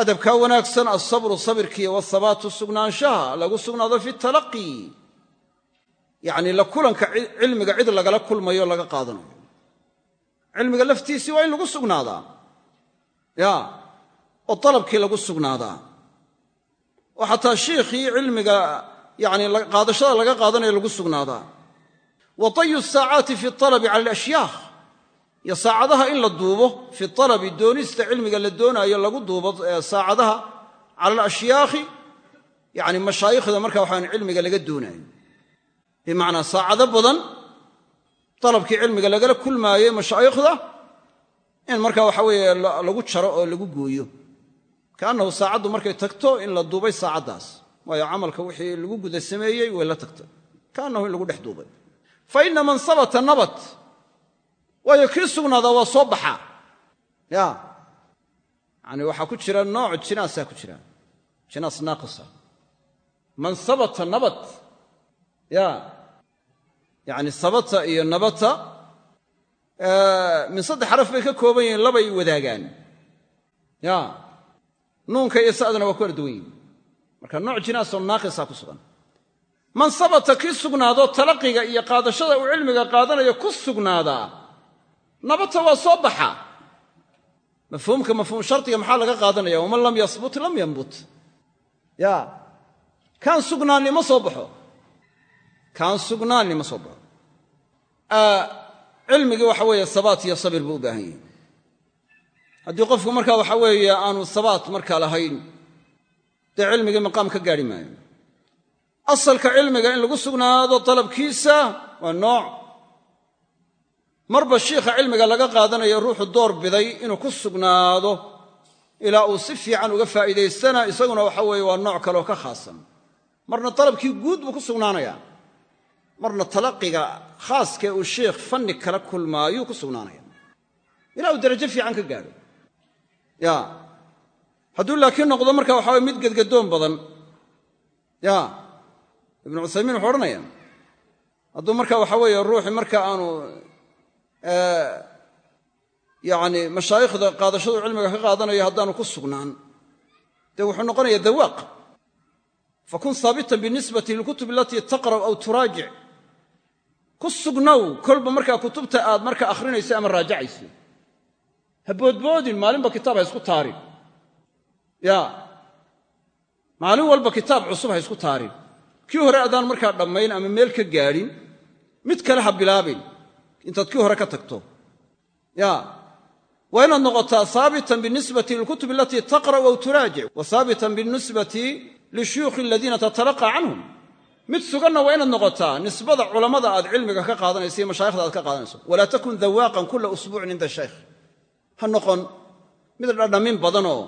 [SPEAKER 1] adabkaa wanaagsan alsabru sabirkiiyo walhabaatu sugnaanshaha lagu sugnaado fi talaqi yacni la kulanka cilmiga cid lagala kulmayo laga qaadanayo cilmiga laftiisii waa in lagu sugnaadaa ya oo dalabkii lagu sugnaadaa oo xataa shiikhii cilmiga yani qaadashada laga qaadanayo lagu sugnaadaa wa tayu saacaati fi alabi cala alashyaakh iyo saacadaha in la duubo fi alabi doonista cilmiga la doonaayo lagu duubo saacadaha cala alashyaakhi yani mashaayikhda marka waxaan cilmiga laga doonaayo bimacnaa saacado badan dalabkii cilmiga lagala kulmaayey mashaayikhda in marka waxa weeye lagu jaro oo lagu gooyo kaannahu saacaddu markay tagto in la duubay saacaddaas waayo camalka wixii lagu guda sameeyey way la tagtay kaannahu in lagu dhex duubay fa inna man sabata nabat waayo kii sugnaadaa waa soo baxaa ya yani waxaa ku jira nooc jinaasaa ku jira jinaas naaqisa man sabata nabat ya yani sabata iyo nabata min saddex xaraf bay ka kooban yihiin labay wadaagaan ya nuunka iyo sa'dana waa ku kala duwan yihiin marka nooc jinaasoo naaqisa ku sugan man sabata kii sugnaado talaqiga iyo qaadashada uu cilmiga qaadanayo ku sugnaadaa nabata waa soo baxaa mafhuumka mafhuum shardiga maxaa laga qaadanaya? Waman lam yasbut lam yambut ya kaan sugnaanni ma soo baxo? Kaan sugnaanni ma soo baxo. Cilmigii waxa weeye sabaat iyo sabir buu u baahan yahi haddii qofku markaa waxa weeye aanu sabaat markaa lahayn dee cilmigii maqaam ka gaadhi maayo asalka cilmiga in lagu sugnaado dalabkiisa waa nooc. Marba shiikha cilmiga laga qaadanayo ruuxu door biday inuu ku sugnaado ilaa uu si fiican uga faa'iidaystana isaguna waxa weeye waa nooc kaleoo ka khaasan. Marna dalabkii guud buu ku sugnaanayaa. Marna talaqiga khaaskee uu sheikh fanni kala kulmaayuu ku sugnaanaya. Ilaa uu darajo fiican ka gaadho. Ya. Hadduu laakiin noqdo marka waxa weye mid gedgadoon badan. Ya ibnu cuthaymiin wuxuu odhanaya hadduu marka waxa weeye ruuxi marka aanu yani mashaayikhda qaadashadu cilmiga ka qaadanayo haddaanu ku sugnaan dee wuxuu noqonaya dawaaq. Fakun haabitan binisbati lilkutub alatii taqra'u aw turaajic ku sugnow kolba markaa kutubta aad marka akhrinayso ama raajacayso ha boodboodin maalinba kitaab ha isku taarin. Ya maalin walba kitaab cusub ha isku taarin kii hore adaan markaa dhammayn ama meel ka gaadhin mid kale ha bilaabin. Intaad kii hore ka tagto. Ya waa inaad noqotaa haabitan binisbati lilkutub alatii taqra'u aw turaajic wa binisbati lishuyuukhi aladiina tatalaqa canhum. Mid suganna waa inaad noqotaa nisbada culammada aad cilmiga ka qaadanayso iyo mashaayikhda aad ka qaadanayso. Walaa takun dawaaqan kula usbuucin cinda shaykh ha noqon. Mid dhadhamin badanoo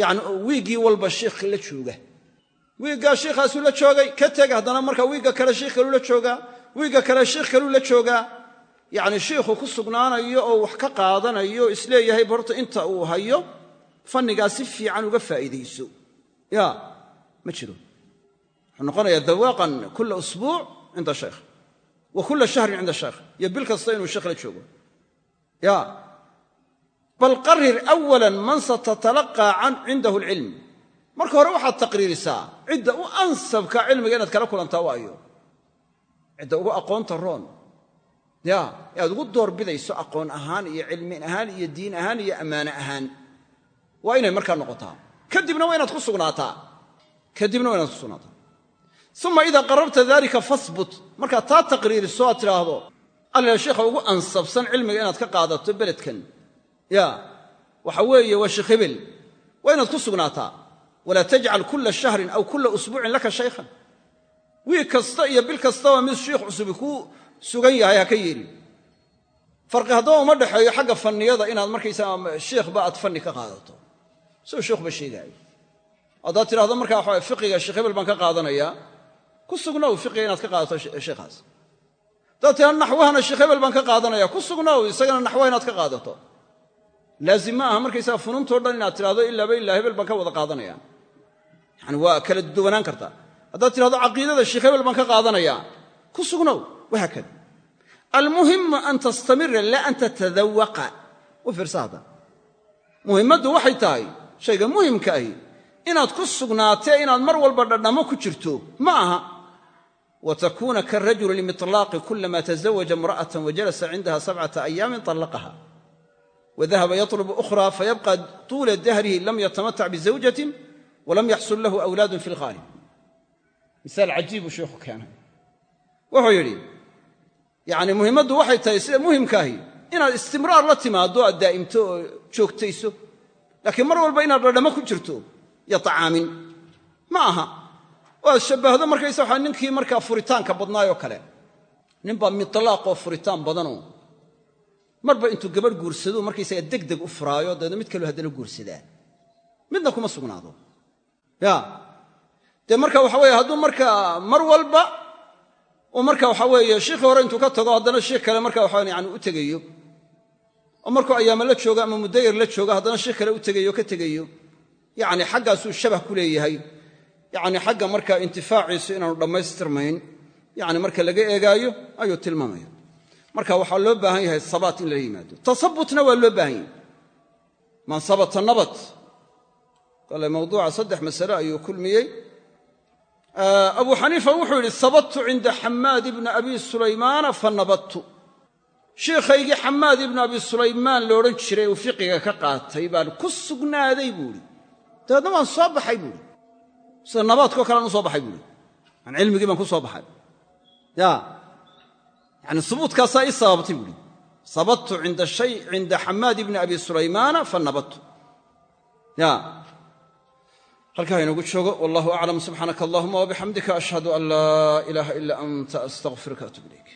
[SPEAKER 1] yani wiiggii walba shiikh la jooga wiiggaa shiikhaasuu la joogay ka teg haddana marka wiigga kale shiikh kaluu la joogaa wiigga kale shiikh kaluu la joogaa yacni shiikhu ku sugnaanayo oo wax ka qaadanayo is leeyahay horta inta uu hayo fannigaa si fiican uga faa'iidayso. Ya ma jiro. Wuxuu noqonayaa dawaaqan kula usbuuc cinda shaykh wa kula shahrin cinda shaykh iyo bil kasta inuu sheekh la joogo. Ya. Bal qarir awala man satatalaqaa cindahu alcilm marka hore waxaad taqriirisaa cidda u ansabka cilmiga inaad kala kulantaa waayo. Cidda ugu aqoonta roon. Ya aad ugu door bidayso aqoon ahaan iyo cilmi ahaan iyo diin ahaan iyo ammaane ahaan. Waa inay markaa noqotaa. Kadibna waa inaad ku sugnaataa. Kadibna waa inaad ku sugnaataa. Uma idaa qararta dalika fahbut markaad taa taqriiriso aad tidhaahdo alla sheikha ugu ansabsan cilmiga inaad ka qaadato beledkan. Ya waxa weeye waa waa inaad ku sugnaataa walaa tajcal kula shahrin aw kula usbuucin laka shaykhan. Wiig kasta iyo bil kastaba mid shiikh cusubi kuu sugan yahay ha ka yeelin farqi haddaba uma dhexeeyo xagga fanniyada inaad markaysaa shiikhba aad fanni ka qaadato. Soo sheikhuba sheegaayo haddaad tidhahdo markaa waxa fiqiga sheekh hebel baan ka qaadanayaa ku sugnow fiqiga inaad ka qaadato sheikhaas. Haddaad tidhahdo naxwahana sheekh hebel baan ka qaadanaya ku sugnow isagana naxwaha inaad ka qaadato. Laazim ma aha markaysaa funuuntao dhan inaad tidhahdo ilaaba ilaa hebel baan ka wada qaadanaya yani waa kala duwanaan kartaa haddaad tidhahdo caqiidada sheekh hebel baan ka qaadanayaa ku sugnow wahaakada almuhimu an tastamira laa an tatadawaqa u fiirsa muhimmaddu waxay tahay shayga muhimka ahi inaad ku sugnaatee inaad mar walba dhadhammo ku jirto ma aha. Wa takuuna karajuli limiطlaaqi kulama tazawaja imra'atan wajalasa cindaha sabcata ayaamin طallaqaha wadahaba yatlubu ukhra fayabqa tuula dahrihi lam yatamatac bizawjatin walam yaxsul lahu awlaadun fi lkhaalib misaal cajiibuu sheikhu keenay. Wuxuu yidhi yacni muhimmaddu waxay tahay sida muhimkaahi inaad istimraar la timaaddo aad daa'imto oo joogtayso laakiin mar walba inaad dhadhammo ku jirto iyo tacaamin ma aha. Oo aad shabbahdo markaysa waxaa ninkii markaa furitaanka badnaayoo kale. Ninbaa mitlaaqoo furitaan badanoo marba intuu gabadh guursado markaysaga degdeg u furaayo dabeedna mid kaloo haddana guursadaa midna kuma sugnaado dee marka waxa weeye hadduu markaa mar walba uu marka waxa weeye shiikhii hore intuu ka tago haddana shiikh kale marka waxa yani u tegayo. Oo markuu ayaama la joogo ama muddayar la joogo haddana shiikh kale u tegayo ka tegayo. Yacni xaggaasuu shabah ku leeyahay. Yacni xagga marka intifaaciisu inaanu dhammaystirmayn. Yacni marka laga eegaayo ayuu tilmaamaya marka waxaa loo baahan yahay sabaat in lala yimaado. Tasabutna waa loo baahan yahay. Man sabata nabat kale mawduuca saddex masale ayuu kulmiyey. Abu xaniifa wuxuu yidhi sabadtu cinda xamaad ibni abi sulaymaana fa nabadtu. Shiikhaygii xamaad ibnu abi sulaymaan la odhan jiray uu fiqiga ka qaatay baan ku sugnaaday buu idhi dabeedna waan soo baxay buuhi sida nabaadkao kalean u soo baxay buuhi aan cilmigii baan ku soo baxay. Ya. Yani subuutkaasaa ii sababtay buuhi sabadtu cinda xamaad ibni abi sulaymaana fa nabadtu. Ya halkaa inoogu joogo wallahu aclam subxaanaka allahuma wabixamdika ashhadu an laa ilaaha ila anta astaqfiruka atub ilayk